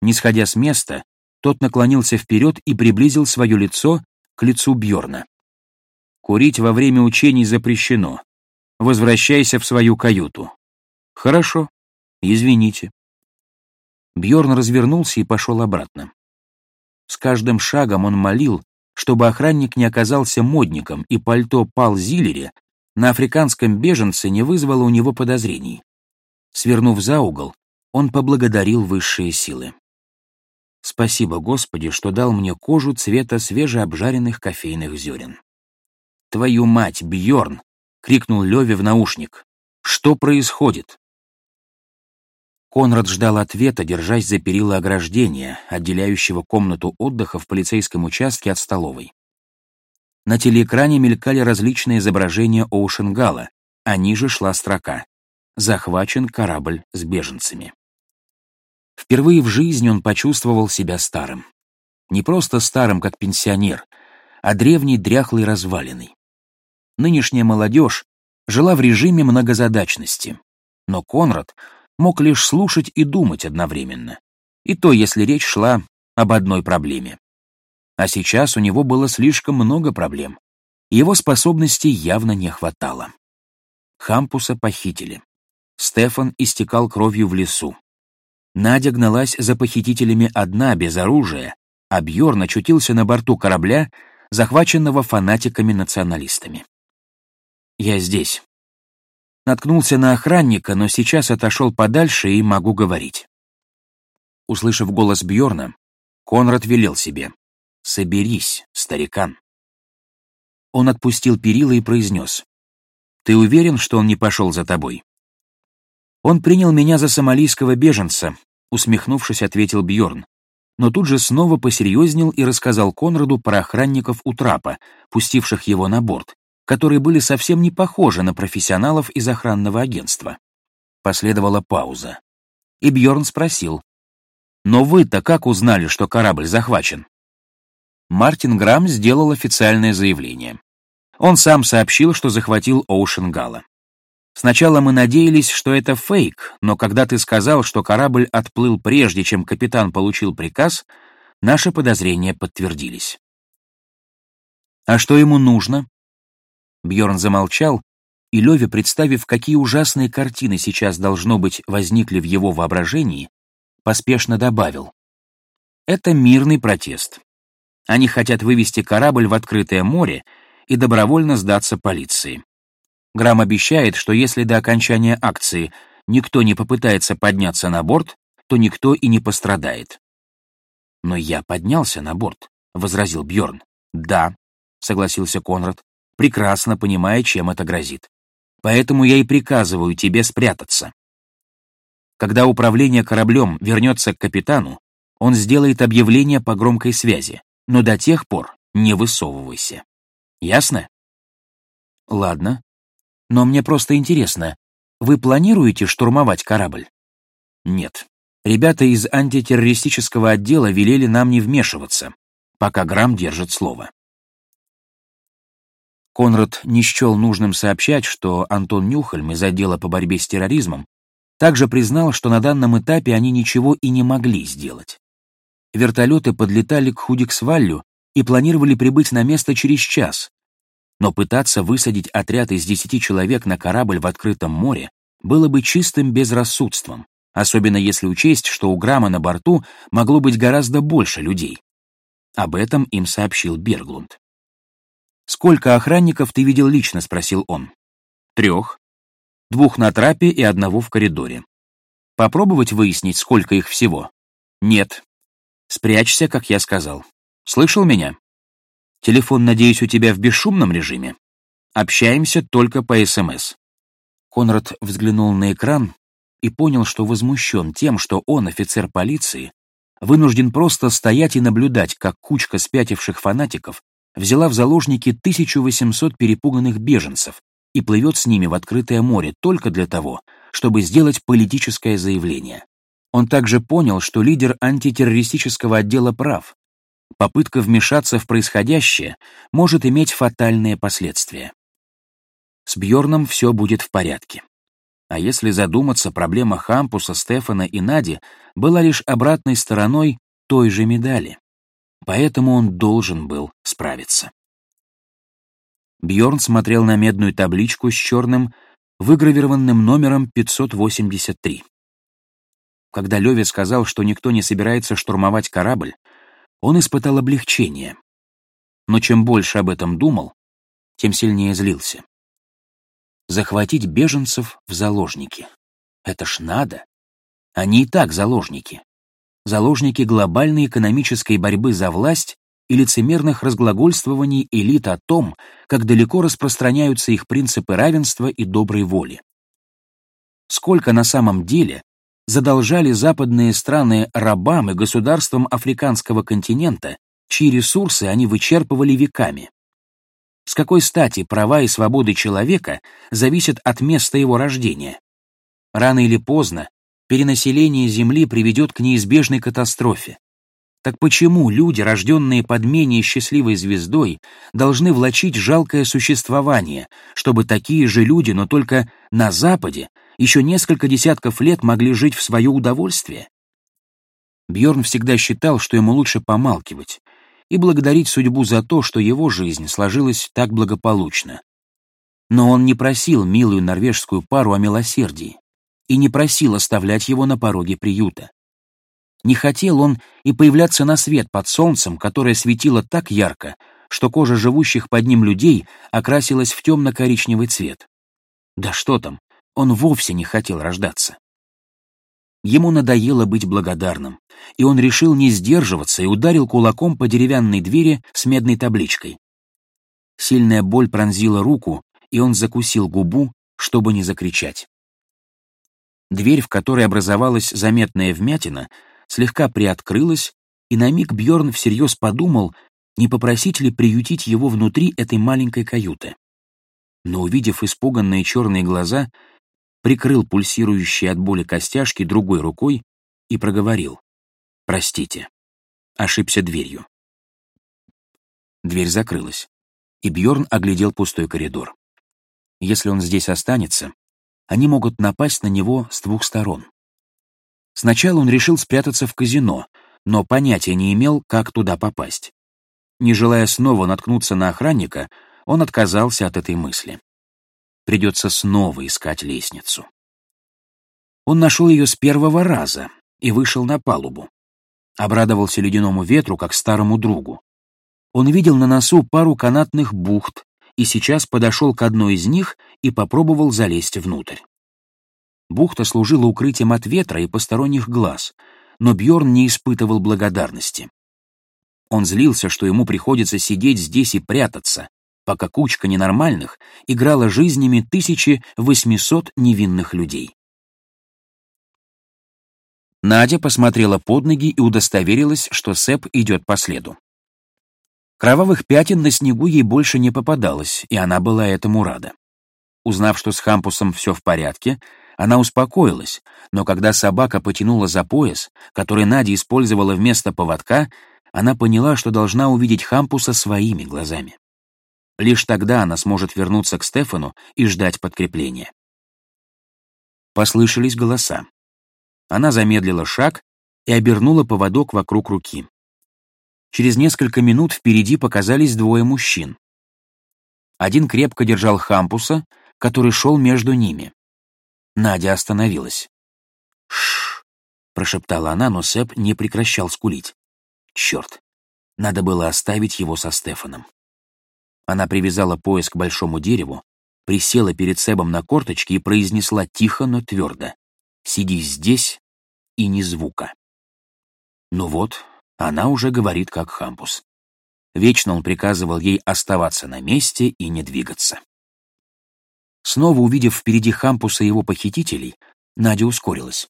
Не сходя с места, тот наклонился вперед и приблизил свое лицо к лицу Бьорна. «Курить во время учений запрещено. Возвращайся в свою каюту». «Хорошо. Извините». Бьорн развернулся и пошел обратно. С каждым шагом он молил, чтобы охранник не оказался модником, и пальто Пал Зиллере на африканском беженце не вызвало у него подозрений. Свернув за угол, он поблагодарил высшие силы. «Спасибо, Господи, что дал мне кожу цвета свежеобжаренных кофейных зерен». «Твою мать, Бьорн!» — крикнул Леви в наушник. «Что происходит?» Конрад ждал ответа, держась за перила ограждения, отделяющего комнату отдыха в полицейском участке от столовой. На телеэкране мелькали различные изображения Оушенгала, а ниже шла строка «Захвачен корабль с беженцами». Впервые в жизни он почувствовал себя старым. Не просто старым, как пенсионер, а древней дряхлой развалиной. Нынешняя молодежь жила в режиме многозадачности, но Конрад мог лишь слушать и думать одновременно, и то, если речь шла об одной проблеме. А сейчас у него было слишком много проблем. Его способностей явно не хватало. Хампуса похитили. Стефан истекал кровью в лесу. Надя гналась за похитителями одна, без оружия, а Бьорн очутился на борту корабля, захваченного фанатиками-националистами. «Я здесь». Наткнулся на охранника, но сейчас отошел подальше и могу говорить. Услышав голос Бьорна, Конрад велел себе. «Соберись, старикан». Он отпустил перила и произнес. «Ты уверен, что он не пошел за тобой?» «Он принял меня за сомалийского беженца», усмехнувшись, ответил Бьорн. Но тут же снова посерьезнел и рассказал Конраду про охранников у трапа, пустивших его на борт, которые были совсем не похожи на профессионалов из охранного агентства. Последовала пауза. И Бьорн спросил, «Но вы-то как узнали, что корабль захвачен?» Мартин Грамм сделал официальное заявление. Он сам сообщил, что захватил Оушен Гала. Сначала мы надеялись, что это фейк, но когда ты сказал, что корабль отплыл прежде, чем капитан получил приказ, наши подозрения подтвердились. А что ему нужно? Бьорн замолчал, и Леви, представив, какие ужасные картины сейчас должно быть возникли в его воображении, поспешно добавил: "Это мирный протест. Они хотят вывести корабль в открытое море и добровольно сдаться полиции. Грамм обещает, что если до окончания акции никто не попытается подняться на борт, то никто и не пострадает. Но я поднялся на борт, возразил Бьорн. Да, согласился Конрад, прекрасно понимая, чем это грозит. Поэтому я и приказываю тебе спрятаться. Когда управление кораблем вернется к капитану, он сделает объявление по громкой связи, но до тех пор не высовывайся. Ясно? Ладно. Но мне просто интересно, вы планируете штурмовать корабль? Нет. Ребята из антитеррористического отдела велели нам не вмешиваться, пока Грамм держит слово. Конрад не счел нужным сообщать, что Антон Нюхальм из отдела по борьбе с терроризмом также признал, что на данном этапе они ничего и не могли сделать. Вертолеты подлетали к Худиксваллю и планировали прибыть на место через час. Но пытаться высадить отряд из десяти человек на корабль в открытом море было бы чистым безрассудством, особенно если учесть, что у Грамма на борту могло быть гораздо больше людей. Об этом им сообщил Берглунд. «Сколько охранников ты видел лично?» — спросил он. «Трех. Двух на трапе и одного в коридоре. Попробовать выяснить, сколько их всего?» «Нет. Спрячься, как я сказал. Слышал меня? Телефон, надеюсь, у тебя в бесшумном режиме? Общаемся только по СМС». Конрад взглянул на экран и понял, что возмущен тем, что он, офицер полиции, вынужден просто стоять и наблюдать, как кучка спятивших фанатиков взяла в заложники 1800 перепуганных беженцев и плывет с ними в открытое море только для того, чтобы сделать политическое заявление. Он также понял, что лидер антитеррористического отдела прав. Попытка вмешаться в происходящее может иметь фатальные последствия. С Бьорном все будет в порядке. А если задуматься, проблема Хампуса, Стефана и Нади была лишь обратной стороной той же медали. Поэтому он должен был справиться. Бьорн смотрел на медную табличку с черным, выгравированным номером 583. Когда Леви сказал, что никто не собирается штурмовать корабль, он испытал облегчение. Но чем больше об этом думал, тем сильнее злился. Захватить беженцев в заложники. Это ж надо. Они и так заложники. Заложники глобальной экономической борьбы за власть и лицемерных разглагольствований элит о том, как далеко распространяются их принципы равенства и доброй воли. Сколько на самом деле задолжали западные страны рабам и государствам африканского континента, чьи ресурсы они вычерпывали веками. С какой стати права и свободы человека зависят от места его рождения? Рано или поздно перенаселение Земли приведет к неизбежной катастрофе. Так почему люди, рожденные под менее счастливой звездой, должны влачить жалкое существование, чтобы такие же люди, но только на Западе, еще несколько десятков лет могли жить в свое удовольствие? Бьорн всегда считал, что ему лучше помалкивать и благодарить судьбу за то, что его жизнь сложилась так благополучно. Но он не просил милую норвежскую пару о милосердии и не просил оставлять его на пороге приюта. Не хотел он и появляться на свет под солнцем, которое светило так ярко, что кожа живущих под ним людей окрасилась в темно-коричневый цвет. Да что там, он вовсе не хотел рождаться. Ему надоело быть благодарным, и он решил не сдерживаться и ударил кулаком по деревянной двери с медной табличкой. Сильная боль пронзила руку, и он закусил губу, чтобы не закричать. Дверь, в которой образовалась заметная вмятина, слегка приоткрылась, и на миг Бьорн всерьез подумал, не попросить ли приютить его внутри этой маленькой каюты. Но, увидев испуганные черные глаза, прикрыл пульсирующие от боли костяшки другой рукой и проговорил. «Простите». Ошибся дверью. Дверь закрылась, и Бьорн оглядел пустой коридор. Если он здесь останется, они могут напасть на него с двух сторон. Сначала он решил спрятаться в казино, но понятия не имел, как туда попасть. Не желая снова наткнуться на охранника, он отказался от этой мысли. Придется снова искать лестницу. Он нашел ее с первого раза и вышел на палубу. Обрадовался ледяному ветру, как старому другу. Он видел на носу пару канатных бухт и сейчас подошел к одной из них и попробовал залезть внутрь. Бухта служила укрытием от ветра и посторонних глаз, но Бьорн не испытывал благодарности. Он злился, что ему приходится сидеть здесь и прятаться, пока кучка ненормальных играла жизнями 1800 невинных людей. Надя посмотрела под ноги и удостоверилась, что Сэп идет по следу. Кровавых пятен на снегу ей больше не попадалось, и она была этому рада. Узнав, что с Хампусом все в порядке, она успокоилась, но когда собака потянула за пояс, который Надя использовала вместо поводка, она поняла, что должна увидеть Хампуса своими глазами. Лишь тогда она сможет вернуться к Стефану и ждать подкрепления. Послышались голоса. Она замедлила шаг и обернула поводок вокруг руки. Через несколько минут впереди показались двое мужчин. Один крепко держал Хампуса, который шел между ними. Надя остановилась. «Шш!» — прошептала она, но Сэп не прекращал скулить. «Черт! Надо было оставить его со Стефаном». Она привязала пояс к большому дереву, присела перед Себом на корточки и произнесла тихо, но твердо. «Сиди здесь и ни звука». Ну вот, она уже говорит как Хампус. Вечно он приказывал ей оставаться на месте и не двигаться. Снова увидев впереди Хампуса и его похитителей, Надя ускорилась.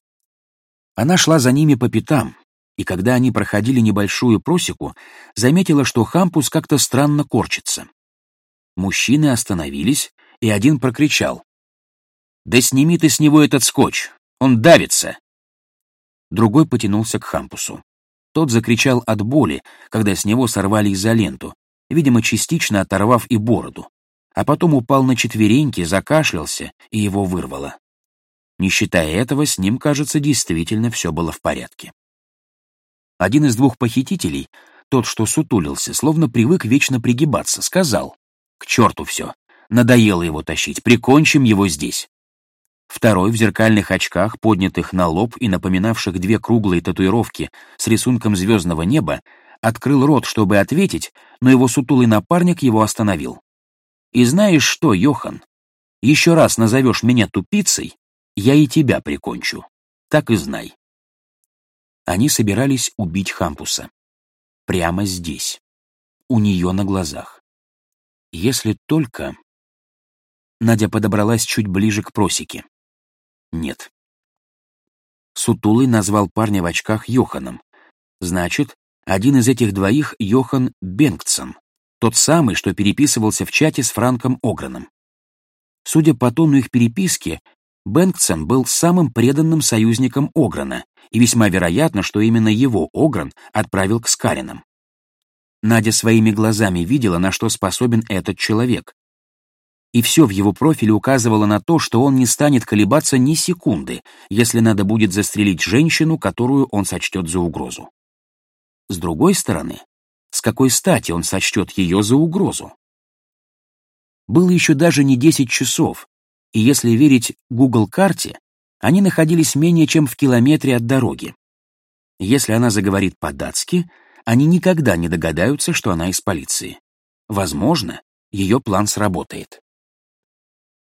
Она шла за ними по пятам, и когда они проходили небольшую просеку, заметила, что Хампус как-то странно корчится. Мужчины остановились, и один прокричал. «Да сними ты с него этот скотч! Он давится!» Другой потянулся к Хампусу. Тот закричал от боли, когда с него сорвали изоленту, видимо, частично оторвав и бороду, а потом упал на четвереньки, закашлялся, и его вырвало. Не считая этого, с ним, кажется, действительно все было в порядке. Один из двух похитителей, тот, что сутулился, словно привык вечно пригибаться, сказал, «К черту все, надоело его тащить, прикончим его здесь». Второй в зеркальных очках, поднятых на лоб и напоминавших две круглые татуировки с рисунком звездного неба, открыл рот, чтобы ответить, но его сутулый напарник его остановил. «И знаешь что, Йохан, еще раз назовешь меня тупицей, я и тебя прикончу. Так и знай». Они собирались убить Хампуса. Прямо здесь. У нее на глазах. Если только... Надя подобралась чуть ближе к просеке. Нет. Сутулый назвал парня в очках Йоханом. Значит, один из этих двоих — Йохан Бенгтсон, тот самый, что переписывался в чате с Франком Ограном. Судя по тону их переписки, Бенгтсон был самым преданным союзником Ограна, и весьма вероятно, что именно его Огран отправил к Скаринам. Надя своими глазами видела, на что способен этот человек, и все в его профиле указывало на то, что он не станет колебаться ни секунды, если надо будет застрелить женщину, которую он сочтет за угрозу. С другой стороны, с какой стати он сочтет ее за угрозу? Было еще даже не 10 часов, и если верить Google-карте, они находились менее чем в километре от дороги. Если она заговорит по-датски, они никогда не догадаются, что она из полиции. Возможно, ее план сработает.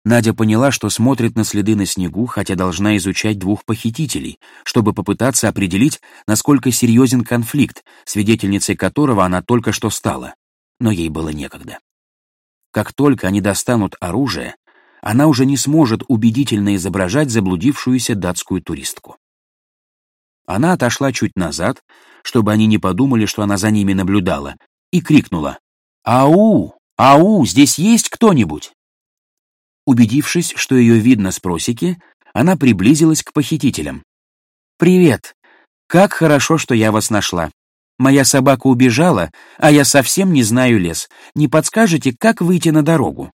Надя поняла, что смотрит на следы на снегу, хотя должна изучать двух похитителей, чтобы попытаться определить, насколько серьезен конфликт, свидетельницей которого она только что стала. Но ей было некогда. Как только они достанут оружие, она уже не сможет убедительно изображать заблудившуюся датскую туристку. Она отошла чуть назад, чтобы они не подумали, что она за ними наблюдала, и крикнула «Ау! Ау! Здесь есть кто-нибудь?» Убедившись, что ее видно с просеки, она приблизилась к похитителям. «Привет! Как хорошо, что я вас нашла. Моя собака убежала, а я совсем не знаю лес. Не подскажете, как выйти на дорогу?»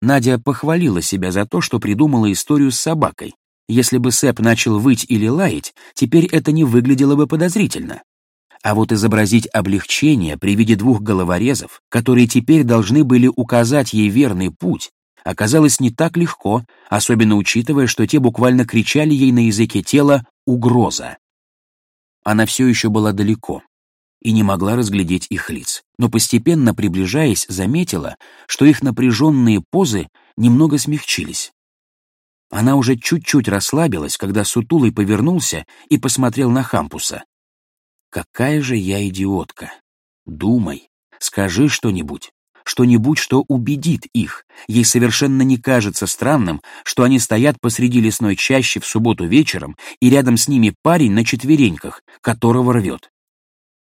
Надя похвалила себя за то, что придумала историю с собакой. Если бы Сэп начал выть или лаять, теперь это не выглядело бы подозрительно. А вот изобразить облегчение при виде двух головорезов, которые теперь должны были указать ей верный путь, оказалось не так легко, особенно учитывая, что те буквально кричали ей на языке тела «угроза». Она все еще была далеко и не могла разглядеть их лиц, но постепенно приближаясь, заметила, что их напряженные позы немного смягчились. Она уже чуть-чуть расслабилась, когда Сутулый повернулся и посмотрел на Хампуса. «Какая же я идиотка! Думай, скажи что-нибудь, что-нибудь, что убедит их. Ей совершенно не кажется странным, что они стоят посреди лесной чащи в субботу вечером, и рядом с ними парень на четвереньках, которого рвет.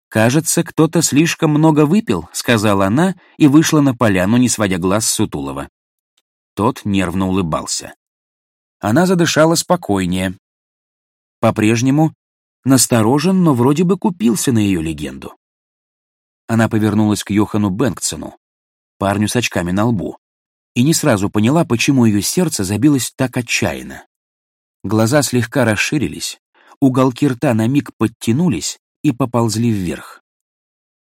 «Кажется, кто-то слишком много выпил», — сказала она и вышла на поляну, не сводя глаз с Сутулова. Тот нервно улыбался. Она задышала спокойнее. По-прежнему насторожен, но вроде бы купился на ее легенду. Она повернулась к Йохану Бэнксону парню с очками на лбу, и не сразу поняла, почему ее сердце забилось так отчаянно. Глаза слегка расширились, уголки рта на миг подтянулись и поползли вверх.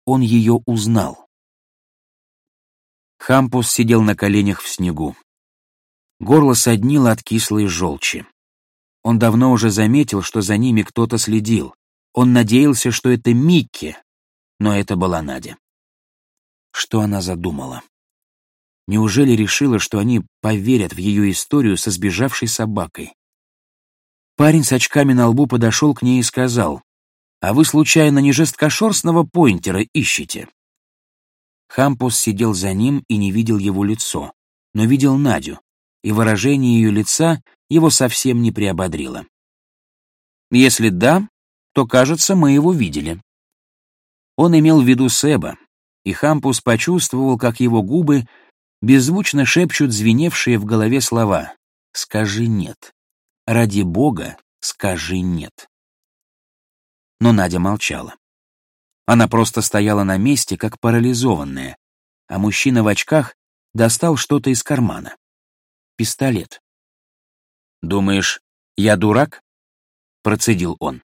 Он ее узнал. Хампус сидел на коленях в снегу. Горло соднило от кислой желчи. Он давно уже заметил, что за ними кто-то следил. Он надеялся, что это Микки, но это была Надя. Что она задумала? Неужели решила, что они поверят в ее историю со сбежавшей собакой? Парень с очками на лбу подошел к ней и сказал, «А вы, случайно, не жесткошерстного поинтера ищете?» Хампус сидел за ним и не видел его лицо, но видел Надю, и выражение ее лица его совсем не приободрило. Если да, то, кажется, мы его видели. Он имел в виду Себа, и Хампус почувствовал, как его губы беззвучно шепчут звеневшие в голове слова «Скажи нет». Ради Бога, скажи нет. Но Надя молчала. Она просто стояла на месте, как парализованная, а мужчина в очках достал что-то из кармана. Пистолет. «Думаешь, я дурак?» — процедил он.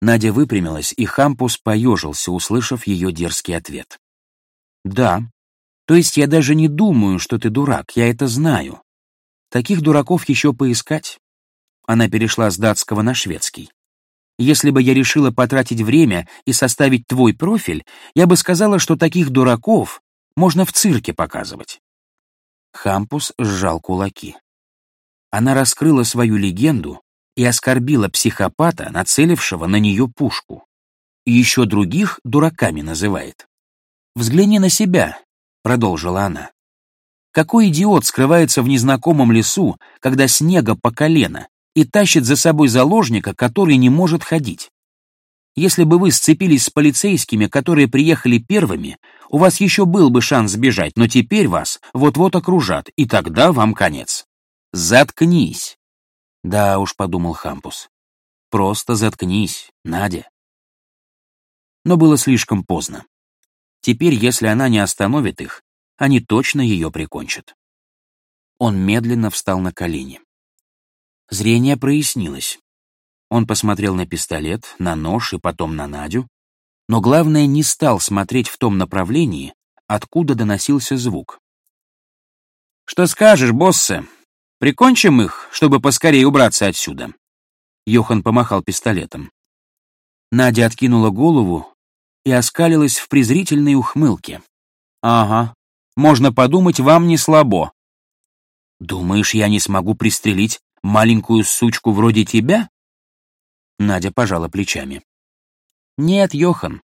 Надя выпрямилась, и Хампус поежился, услышав ее дерзкий ответ. «Да. То есть я даже не думаю, что ты дурак, я это знаю. Таких дураков еще поискать». Она перешла с датского на шведский. Если бы я решила потратить время и составить твой профиль, я бы сказала, что таких дураков можно в цирке показывать. Хампус сжал кулаки. Она раскрыла свою легенду и оскорбила психопата, нацелившего на нее пушку. И еще других дураками называет. «Взгляни на себя», — продолжила она. «Какой идиот скрывается в незнакомом лесу, когда снега по колено, и тащит за собой заложника, который не может ходить. Если бы вы сцепились с полицейскими, которые приехали первыми, у вас еще был бы шанс сбежать, но теперь вас вот-вот окружат, и тогда вам конец. Заткнись. Да уж, подумал Хампус. Просто заткнись, Надя. Но было слишком поздно. Теперь, если она не остановит их, они точно ее прикончат. Он медленно встал на колени. Зрение прояснилось. Он посмотрел на пистолет, на нож и потом на Надю, но главное, не стал смотреть в том направлении, откуда доносился звук. «Что скажешь, боссы? Прикончим их, чтобы поскорее убраться отсюда?» Йохан помахал пистолетом. Надя откинула голову и оскалилась в презрительной ухмылке. «Ага, можно подумать, вам не слабо». «Думаешь, я не смогу пристрелить маленькую сучку вроде тебя?» Надя пожала плечами. «Нет, Йохан.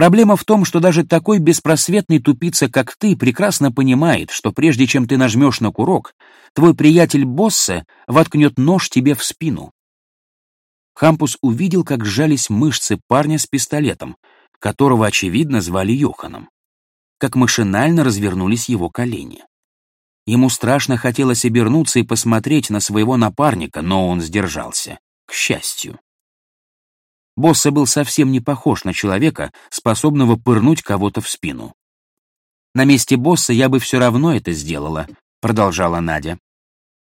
Проблема в том, что даже такой беспросветный тупица, как ты, прекрасно понимает, что прежде чем ты нажмешь на курок, твой приятель Боссе воткнет нож тебе в спину». Хампус увидел, как сжались мышцы парня с пистолетом, которого, очевидно, звали Йоханом, как машинально развернулись его колени. Ему страшно хотелось обернуться и посмотреть на своего напарника, но он сдержался. К счастью. Босса был совсем не похож на человека, способного пырнуть кого-то в спину. «На месте босса я бы все равно это сделала», — продолжала Надя.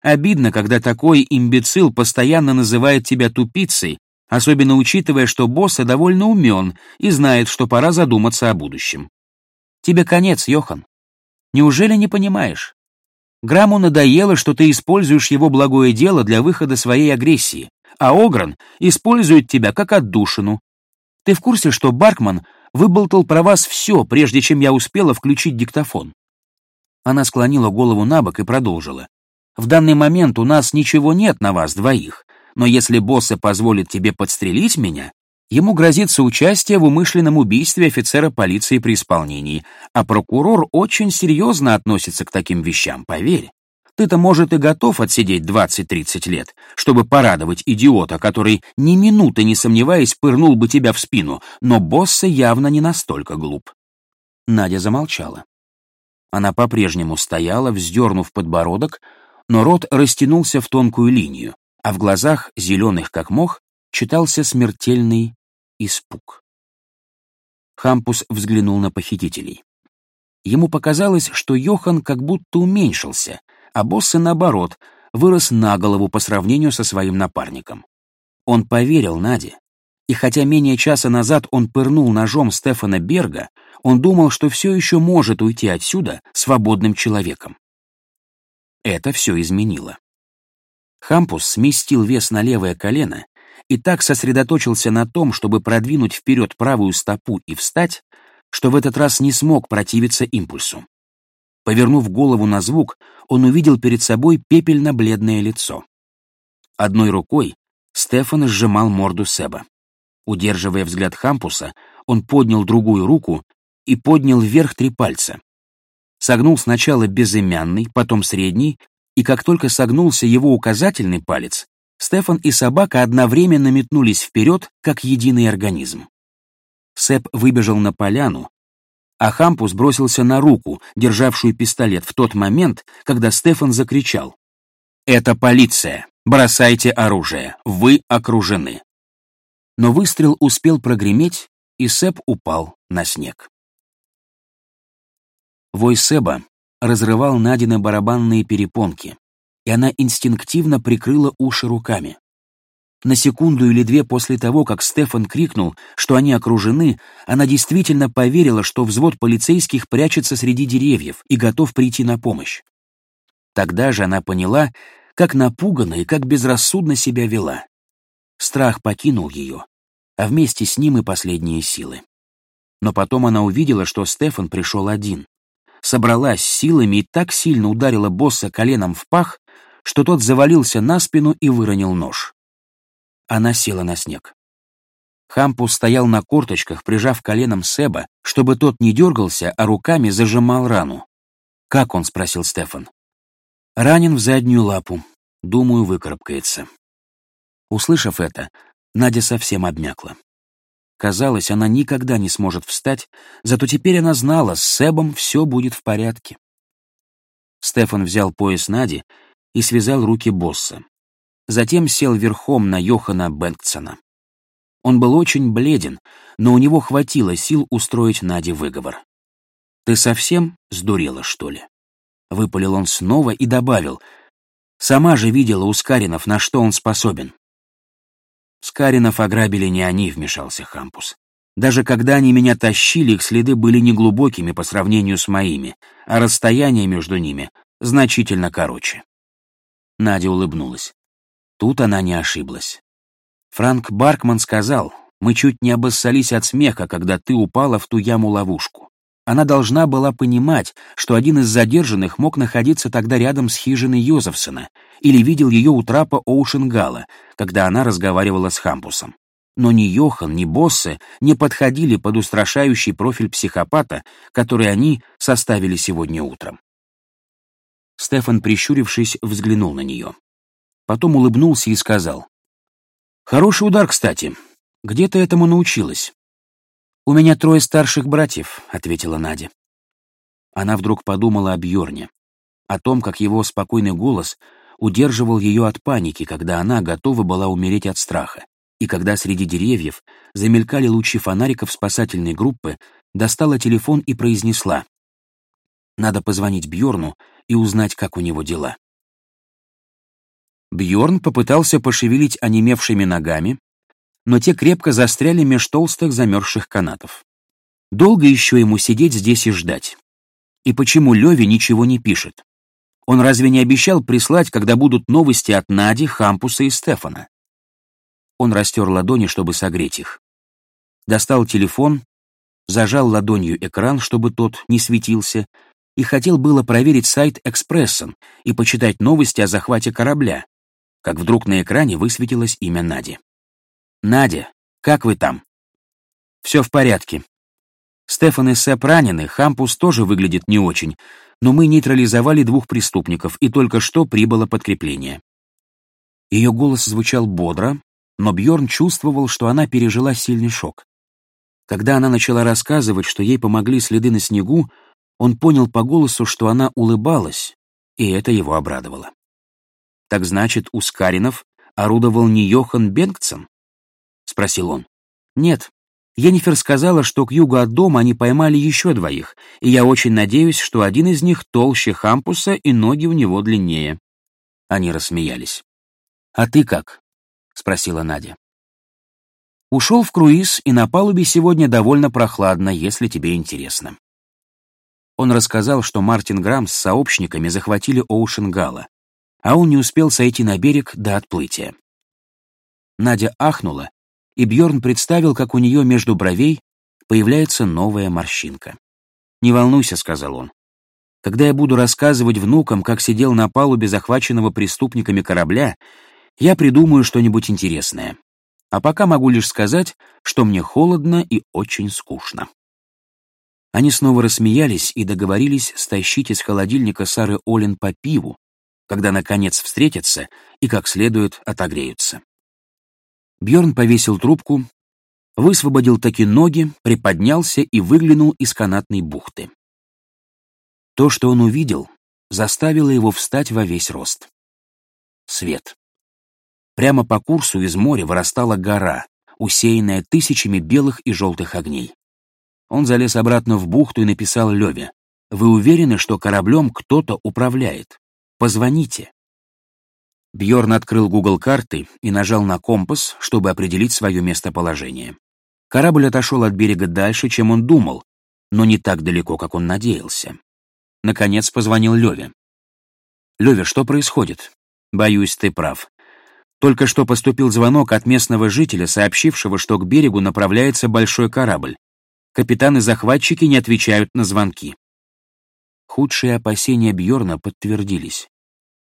«Обидно, когда такой имбецил постоянно называет тебя тупицей, особенно учитывая, что босса довольно умен и знает, что пора задуматься о будущем. Тебе конец, Йохан. Неужели не понимаешь? Граму надоело, что ты используешь его благое дело для выхода своей агрессии, а Огран использует тебя как отдушину. Ты в курсе, что Баркман выболтал про вас все, прежде чем я успела включить диктофон?» Она склонила голову на бок и продолжила. «В данный момент у нас ничего нет на вас двоих, но если босса позволит тебе подстрелить меня, Ему грозится участие в умышленном убийстве офицера полиции при исполнении, а прокурор очень серьезно относится к таким вещам, поверь. Ты-то, может, и готов отсидеть 20-30 лет, чтобы порадовать идиота, который ни минуты не сомневаясь пырнул бы тебя в спину, но босса явно не настолько глуп. Надя замолчала. Она по-прежнему стояла, вздернув подбородок, но рот растянулся в тонкую линию, а в глазах, зеленых как мох, читался смертельный испуг. Хампус взглянул на похитителей. Ему показалось, что Йохан как будто уменьшился, а Боссе, наоборот, вырос на голову по сравнению со своим напарником. Он поверил Наде, и хотя менее часа назад он пырнул ножом Стефана Берга, он думал, что все еще может уйти отсюда свободным человеком. Это все изменило. Хампус сместил вес на левое колено и так сосредоточился на том, чтобы продвинуть вперед правую стопу и встать, что в этот раз не смог противиться импульсу. Повернув голову на звук, он увидел перед собой пепельно-бледное лицо. Одной рукой Стефан сжимал морду Себа. Удерживая взгляд Хампуса, он поднял другую руку и поднял вверх три пальца. Согнул сначала безымянный, потом средний, и как только согнулся его указательный палец, Стефан и собака одновременно метнулись вперед, как единый организм. Сэп выбежал на поляну, а Хампус бросился на руку, державшую пистолет, в тот момент, когда Стефан закричал. «Это полиция! Бросайте оружие! Вы окружены!» Но выстрел успел прогреметь, и Сэп упал на снег. Вой Себа разрывал Надины барабанные перепонки, и она инстинктивно прикрыла уши руками. На секунду или две после того, как Стефан крикнул, что они окружены, она действительно поверила, что взвод полицейских прячется среди деревьев и готов прийти на помощь. Тогда же она поняла, как напуганно и как безрассудно себя вела. Страх покинул ее, а вместе с ним и последние силы. Но потом она увидела, что Стефан пришел один. Собралась силами и так сильно ударила босса коленом в пах, что тот завалился на спину и выронил нож. Она села на снег. Хампус стоял на корточках, прижав коленом Себа, чтобы тот не дергался, а руками зажимал рану. «Как он?» — спросил Стефан. «Ранен в заднюю лапу. Думаю, выкарабкается». Услышав это, Надя совсем обмякла. Казалось, она никогда не сможет встать, зато теперь она знала, с Себом все будет в порядке. Стефан взял пояс Нади и связал руки босса. Затем сел верхом на Йохана Бэнксона. Он был очень бледен, но у него хватило сил устроить Наде выговор. «Ты совсем сдурела, что ли?» Выпалил он снова и добавил. «Сама же видела у Скаринов, на что он способен». «Скаринов ограбили не они», — вмешался Хампус. «Даже когда они меня тащили, их следы были неглубокими по сравнению с моими, а расстояние между ними значительно короче». Надя улыбнулась. Тут она не ошиблась. Франк Баркман сказал, мы чуть не обоссались от смеха, когда ты упала в ту яму-ловушку. Она должна была понимать, что один из задержанных мог находиться тогда рядом с хижиной Йозефсона или видел ее у трапа Оушенгала, когда она разговаривала с Хампусом. Но ни Йохан, ни Боссе не подходили под устрашающий профиль психопата, который они составили сегодня утром. Стефан, прищурившись, взглянул на нее. Потом улыбнулся и сказал. «Хороший удар, кстати. Где ты этому научилась?» «У меня трое старших братьев», — ответила Надя. Она вдруг подумала о Бьорне, о том, как его спокойный голос удерживал ее от паники, когда она готова была умереть от страха, и когда среди деревьев замелькали лучи фонариков спасательной группы, достала телефон и произнесла. «Надо позвонить Бьорну и узнать, как у него дела». Бьорн попытался пошевелить онемевшими ногами, но те крепко застряли меж толстых замерзших канатов. Долго еще ему сидеть здесь и ждать? И почему Леви ничего не пишет? Он разве не обещал прислать, когда будут новости от Нади, Хампуса и Стефана? Он растер ладони, чтобы согреть их. Достал телефон, зажал ладонью экран, чтобы тот не светился, и хотел было проверить сайт «Экспрессон» и почитать новости о захвате корабля, как вдруг на экране высветилось имя Нади. «Надя, как вы там?» «Все в порядке. Стефан и Сэп ранены, Хампус тоже выглядит не очень, но мы нейтрализовали двух преступников, и только что прибыло подкрепление». Ее голос звучал бодро, но Бьорн чувствовал, что она пережила сильный шок. Когда она начала рассказывать, что ей помогли следы на снегу, он понял по голосу, что она улыбалась, и это его обрадовало. Так значит, у Скаринов орудовал не Йохан Бенгтсон? Спросил он. Нет. Енифер сказала, что к югу от дома они поймали еще двоих, и я очень надеюсь, что один из них толще Хампуса и ноги у него длиннее. Они рассмеялись. «А ты как?» — спросила Надя. «Ушел в круиз, и на палубе сегодня довольно прохладно, если тебе интересно». Он рассказал, что Мартин Грамм с сообщниками захватили Оушенгала, а он не успел сойти на берег до отплытия. Надя ахнула, и Бьорн представил, как у нее между бровей появляется новая морщинка. «Не волнуйся», — сказал он. «Когда я буду рассказывать внукам, как сидел на палубе захваченного преступниками корабля, я придумаю что-нибудь интересное. А пока могу лишь сказать, что мне холодно и очень скучно». Они снова рассмеялись и договорились стащить из холодильника Сары Олин по пиву, когда, наконец, встретятся и как следует отогреются. Бьорн повесил трубку, высвободил таки ноги, приподнялся и выглянул из канатной бухты. То, что он увидел, заставило его встать во весь рост. Свет. Прямо по курсу из моря вырастала гора, усеянная тысячами белых и желтых огней. Он залез обратно в бухту и написал Леве. «Вы уверены, что кораблем кто-то управляет? Позвоните». Бьорн открыл Google карты и нажал на компас, чтобы определить свое местоположение. Корабль отошел от берега дальше, чем он думал, но не так далеко, как он надеялся. Наконец позвонил Леве. «Леве, что происходит?» «Боюсь, ты прав. Только что поступил звонок от местного жителя, сообщившего, что к берегу направляется большой корабль. Капитаны-захватчики не отвечают на звонки». Худшие опасения Бьорна подтвердились.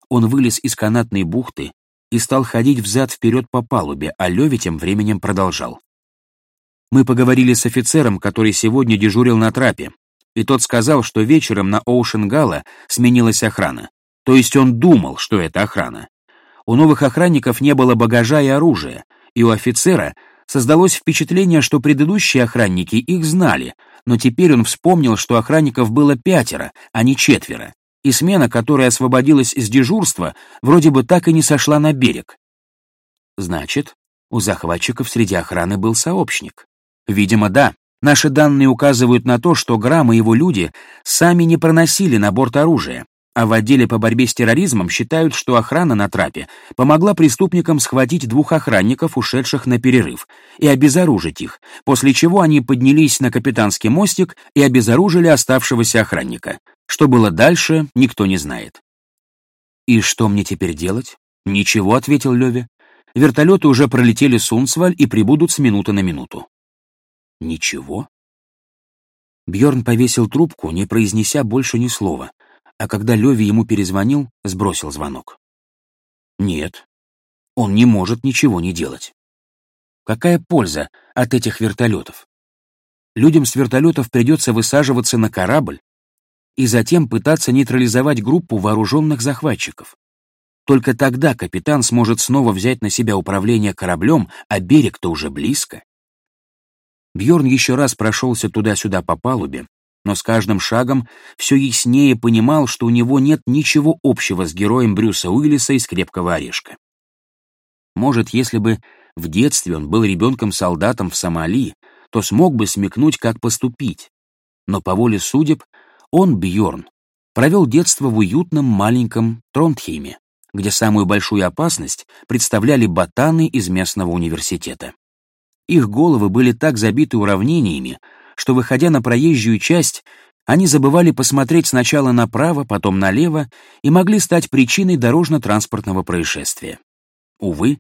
Он вылез из канатной бухты и стал ходить взад-вперед по палубе, а Леви тем временем продолжал. Мы поговорили с офицером, который сегодня дежурил на трапе и тот сказал, что вечером на Оушенгала сменилась охрана. То есть он думал, что это охрана. У новых охранников не было багажа и оружия, и у офицера создалось впечатление, что предыдущие охранники их знали, но теперь он вспомнил, что охранников было пятеро, а не четверо, и смена, которая освободилась из дежурства, вроде бы так и не сошла на берег. Значит, у захватчиков среди охраны был сообщник. Видимо, да. Наши данные указывают на то, что Грамм и его люди сами не проносили на борт оружия, а в отделе по борьбе с терроризмом считают, что охрана на трапе помогла преступникам схватить двух охранников, ушедших на перерыв, и обезоружить их, после чего они поднялись на капитанский мостик и обезоружили оставшегося охранника. Что было дальше, никто не знает. «И что мне теперь делать?» «Ничего», — ответил Леви. «Вертолеты уже пролетели Сунцваль и прибудут с минуты на минуту». Ничего? Бьорн повесил трубку, не произнеся больше ни слова, а когда Леви ему перезвонил, сбросил звонок. Нет, он не может ничего не делать. Какая польза от этих вертолетов? Людям с вертолетов придется высаживаться на корабль и затем пытаться нейтрализовать группу вооруженных захватчиков. Только тогда капитан сможет снова взять на себя управление кораблем, а берег-то уже близко. Бьорн еще раз прошелся туда-сюда по палубе, но с каждым шагом все яснее понимал, что у него нет ничего общего с героем Брюса Уиллиса из «Крепкого орешка». Может, если бы в детстве он был ребенком-солдатом в Сомали, то смог бы смекнуть, как поступить. Но по воле судеб он, Бьорн, провел детство в уютном маленьком Тронтхейме, где самую большую опасность представляли ботаны из местного университета. Их головы были так забиты уравнениями, что, выходя на проезжую часть, они забывали посмотреть сначала направо, потом налево и могли стать причиной дорожно-транспортного происшествия. Увы,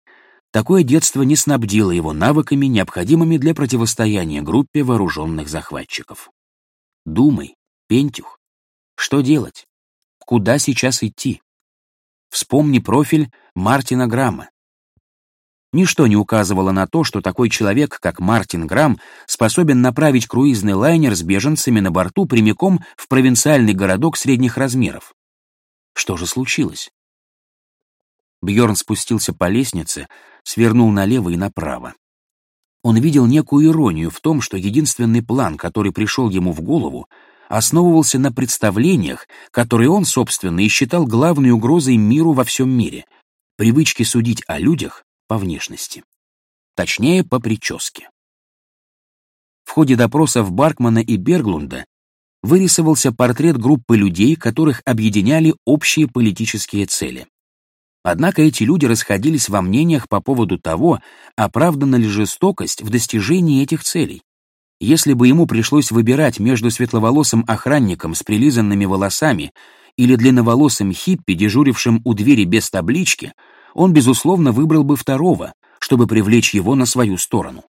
такое детство не снабдило его навыками, необходимыми для противостояния группе вооруженных захватчиков. Думай, Пентюх, что делать? Куда сейчас идти? Вспомни профиль Мартина Грамма. Ничто не указывало на то, что такой человек, как Мартин Грамм, способен направить круизный лайнер с беженцами на борту прямиком в провинциальный городок средних размеров. Что же случилось? Бьорн спустился по лестнице, свернул налево и направо. Он видел некую иронию в том, что единственный план, который пришел ему в голову, основывался на представлениях, которые он, собственно, и считал главной угрозой миру во всем мире — привычке судить о людях по внешности. Точнее, по прическе. В ходе допросов Баркмана и Берглунда вырисовался портрет группы людей, которых объединяли общие политические цели. Однако эти люди расходились во мнениях по поводу того, оправдана ли жестокость в достижении этих целей. Если бы ему пришлось выбирать между светловолосым охранником с прилизанными волосами или длинноволосым хиппи, дежурившим у двери без таблички, он, безусловно, выбрал бы второго, чтобы привлечь его на свою сторону.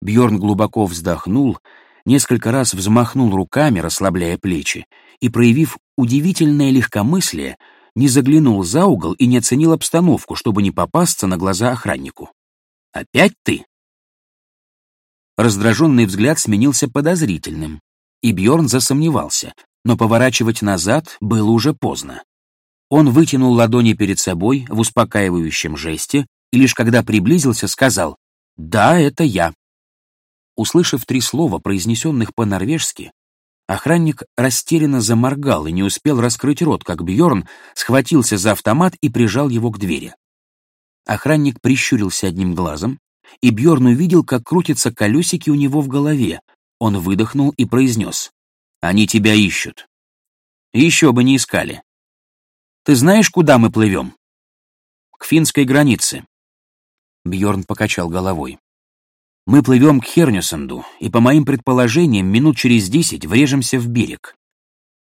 Бьорн глубоко вздохнул, несколько раз взмахнул руками, расслабляя плечи, и, проявив удивительное легкомыслие, не заглянул за угол и не оценил обстановку, чтобы не попасться на глаза охраннику. «Опять ты?» Раздраженный взгляд сменился подозрительным, и Бьорн засомневался, но поворачивать назад было уже поздно. Он вытянул ладони перед собой в успокаивающем жесте и лишь когда приблизился, сказал «Да, это я». Услышав три слова, произнесенных по-норвежски, охранник растерянно заморгал и не успел раскрыть рот, как Бьорн схватился за автомат и прижал его к двери. Охранник прищурился одним глазом, и Бьорн увидел, как крутятся колесики у него в голове. Он выдохнул и произнес «Они тебя ищут». «Еще бы не искали. Ты знаешь, куда мы плывем?» «К финской границе». Бьорн покачал головой. Мы плывем к Хернюсенду, и, по моим предположениям, минут через десять врежемся в берег.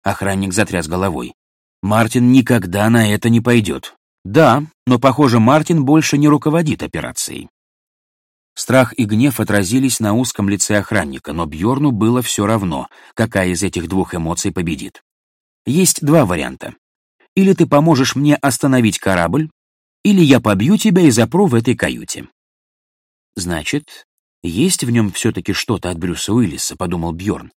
Охранник затряс головой. Мартин никогда на это не пойдет. Да, но, похоже, Мартин больше не руководит операцией. Страх и гнев отразились на узком лице охранника, но Бьорну было все равно, какая из этих двух эмоций победит. Есть два варианта. Или ты поможешь мне остановить корабль, или я побью тебя и запру в этой каюте. Значит, есть в нем все-таки что-то от Брюса Уиллиса, подумал Бьорн.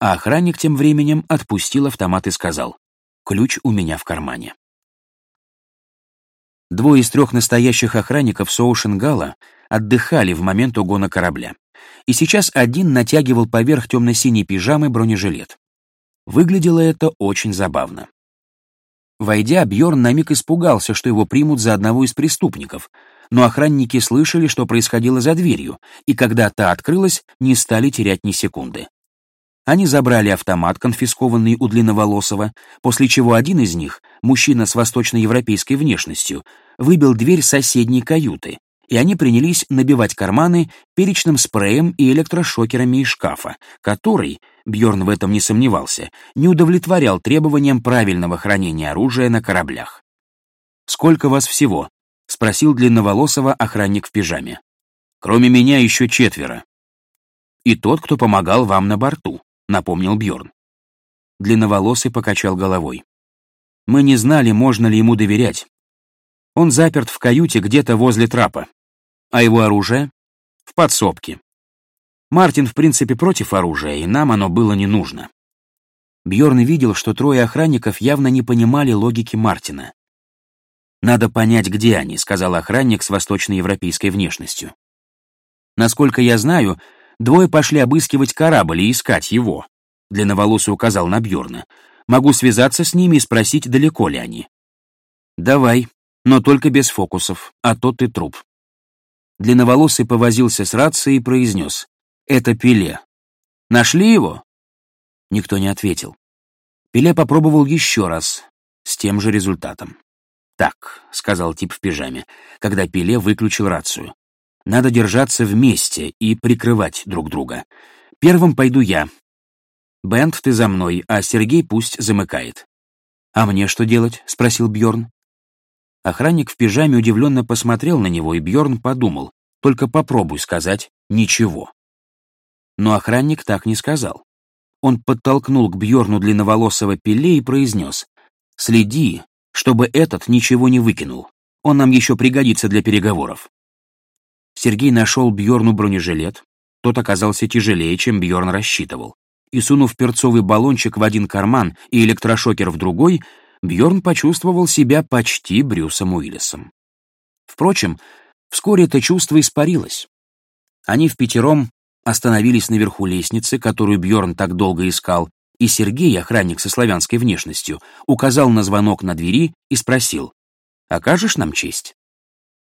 А охранник тем временем отпустил автомат и сказал, ключ у меня в кармане. Двое из трех настоящих охранников Соушенгала отдыхали в момент угона корабля. И сейчас один натягивал поверх темно-синей пижамы бронежилет. Выглядело это очень забавно. Войдя, Бьорн на миг испугался, что его примут за одного из преступников, но охранники слышали, что происходило за дверью, и когда та открылась, не стали терять ни секунды. Они забрали автомат, конфискованный у Длинноволосого, после чего один из них, мужчина с восточноевропейской внешностью, выбил дверь соседней каюты, и они принялись набивать карманы перечным спреем и электрошокерами из шкафа, который, Бьорн в этом не сомневался, не удовлетворял требованиям правильного хранения оружия на кораблях. «Сколько вас всего?» — спросил длинноволосого охранник в пижаме. «Кроме меня еще четверо». «И тот, кто помогал вам на борту», — напомнил Бьорн. Длинноволосый покачал головой. «Мы не знали, можно ли ему доверять. Он заперт в каюте где-то возле трапа. А его оружие? В подсобке. Мартин, в принципе, против оружия, и нам оно было не нужно. Бьорн видел, что трое охранников явно не понимали логики Мартина. «Надо понять, где они», — сказал охранник с восточноевропейской внешностью. «Насколько я знаю, двое пошли обыскивать корабль и искать его», — длинноволосый указал на Бьорна. «Могу связаться с ними и спросить, далеко ли они». «Давай, но только без фокусов, а то ты труп». Длинноволосый повозился с рацией и произнес. «Это Пеле. Нашли его?» Никто не ответил. Пеле попробовал еще раз, с тем же результатом. «Так», — сказал тип в пижаме, когда Пеле выключил рацию. «Надо держаться вместе и прикрывать друг друга. Первым пойду я. Бент, ты за мной, а Сергей пусть замыкает». «А мне что делать?» — спросил Бьорн. Охранник в пижаме удивленно посмотрел на него, и Бьорн подумал, только попробуй сказать «ничего». Но охранник так не сказал. Он подтолкнул к Бьорну длинноволосого пиле и произнес «Следи, чтобы этот ничего не выкинул. Он нам еще пригодится для переговоров». Сергей нашел Бьорну бронежилет. Тот оказался тяжелее, чем Бьорн рассчитывал. И сунув перцовый баллончик в один карман и электрошокер в другой, Бьорн почувствовал себя почти Брюсом Уиллисом. Впрочем, вскоре это чувство испарилось. Они в пятером остановились наверху лестницы, которую Бьорн так долго искал, и Сергей, охранник со славянской внешностью, указал на звонок на двери и спросил, «Окажешь нам честь?»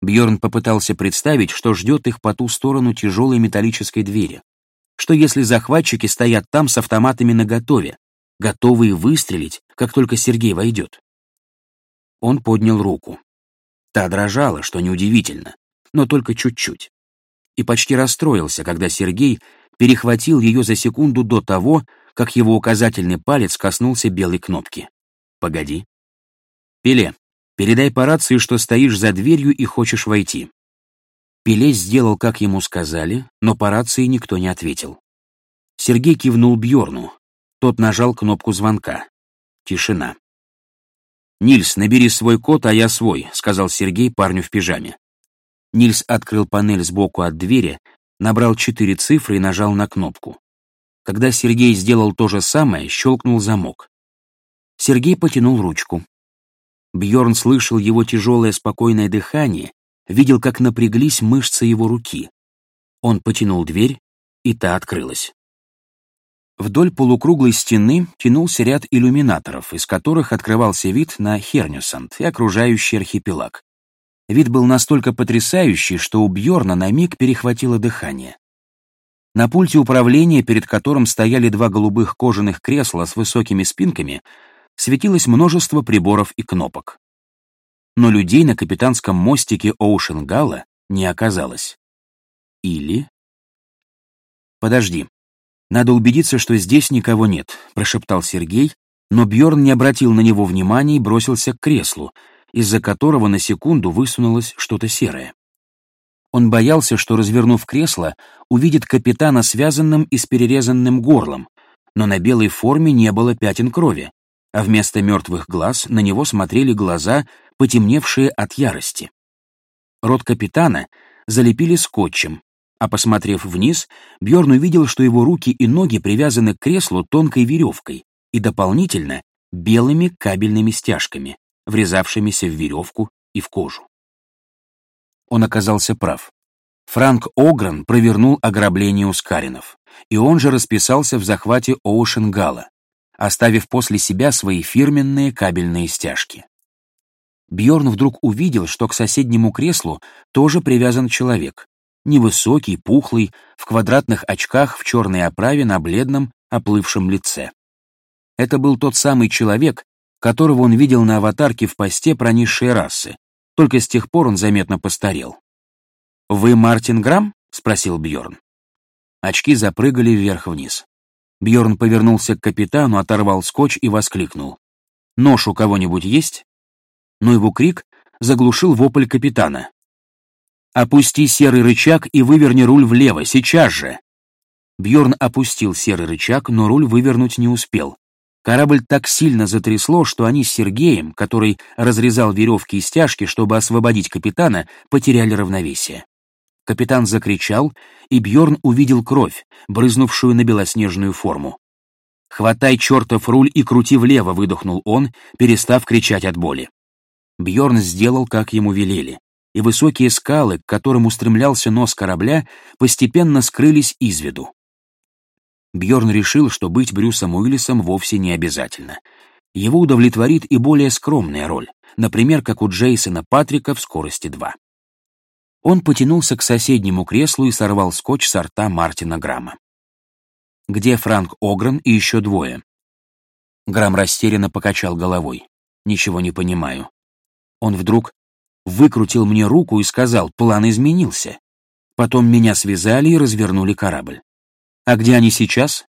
Бьорн попытался представить, что ждет их по ту сторону тяжелой металлической двери. Что если захватчики стоят там с автоматами наготове, готовые выстрелить, как только Сергей войдет. Он поднял руку. Та дрожала, что неудивительно, но только чуть-чуть. И почти расстроился, когда Сергей перехватил ее за секунду до того, как его указательный палец коснулся белой кнопки. «Погоди». «Пеле, передай по рации, что стоишь за дверью и хочешь войти». Пеле сделал, как ему сказали, но по рации никто не ответил. Сергей кивнул Бьорну, тот нажал кнопку звонка. Тишина. «Нильс, набери свой код, а я свой», — сказал Сергей парню в пижаме. Нильс открыл панель сбоку от двери, набрал четыре цифры и нажал на кнопку. Когда Сергей сделал то же самое, щелкнул замок. Сергей потянул ручку. Бьорн слышал его тяжелое спокойное дыхание, видел, как напряглись мышцы его руки. Он потянул дверь, и та открылась. Вдоль полукруглой стены тянулся ряд иллюминаторов, из которых открывался вид на Хернюсанд и окружающий архипелаг. Вид был настолько потрясающий, что у Бьорна на миг перехватило дыхание. На пульте управления, перед которым стояли два голубых кожаных кресла с высокими спинками, светилось множество приборов и кнопок. Но людей на капитанском мостике Оушенгала не оказалось. Или... «Подожди. Надо убедиться, что здесь никого нет», — прошептал Сергей, но Бьорн не обратил на него внимания и бросился к креслу, из-за которого на секунду высунулось что-то серое. Он боялся, что, развернув кресло, увидит капитана связанным и с перерезанным горлом, но на белой форме не было пятен крови, а вместо мертвых глаз на него смотрели глаза, потемневшие от ярости. Рот капитана залепили скотчем, а посмотрев вниз, Бьорн увидел, что его руки и ноги привязаны к креслу тонкой веревкой и дополнительно белыми кабельными стяжками, врезавшимися в веревку и в кожу он оказался прав. Франк Огран провернул ограбление у Скаринов, и он же расписался в захвате Оушенгала, оставив после себя свои фирменные кабельные стяжки. Бьорн вдруг увидел, что к соседнему креслу тоже привязан человек, невысокий, пухлый, в квадратных очках в черной оправе на бледном, оплывшем лице. Это был тот самый человек, которого он видел на аватарке в посте про низшие расы, только с тех пор он заметно постарел. «Вы Мартин Грамм?» — спросил Бьорн. Очки запрыгали вверх-вниз. Бьорн повернулся к капитану, оторвал скотч и воскликнул. «Нож у кого-нибудь есть?» Но его крик заглушил вопль капитана. «Опусти серый рычаг и выверни руль влево, сейчас же!» Бьорн опустил серый рычаг, но руль вывернуть не успел. Корабль так сильно затрясло, что они с Сергеем, который разрезал веревки и стяжки, чтобы освободить капитана, потеряли равновесие. Капитан закричал, и Бьорн увидел кровь, брызнувшую на белоснежную форму. «Хватай чертов руль и крути влево», — выдохнул он, перестав кричать от боли. Бьорн сделал, как ему велели, и высокие скалы, к которым устремлялся нос корабля, постепенно скрылись из виду. Бьорн решил, что быть Брюсом Уиллисом вовсе не обязательно. Его удовлетворит и более скромная роль, например, как у Джейсона Патрика в «Скорости 2». Он потянулся к соседнему креслу и сорвал скотч с рта Мартина Грамма. «Где Франк Огран и еще двое?» Грамм растерянно покачал головой. «Ничего не понимаю». Он вдруг выкрутил мне руку и сказал, план изменился. Потом меня связали и развернули корабль. А где они сейчас?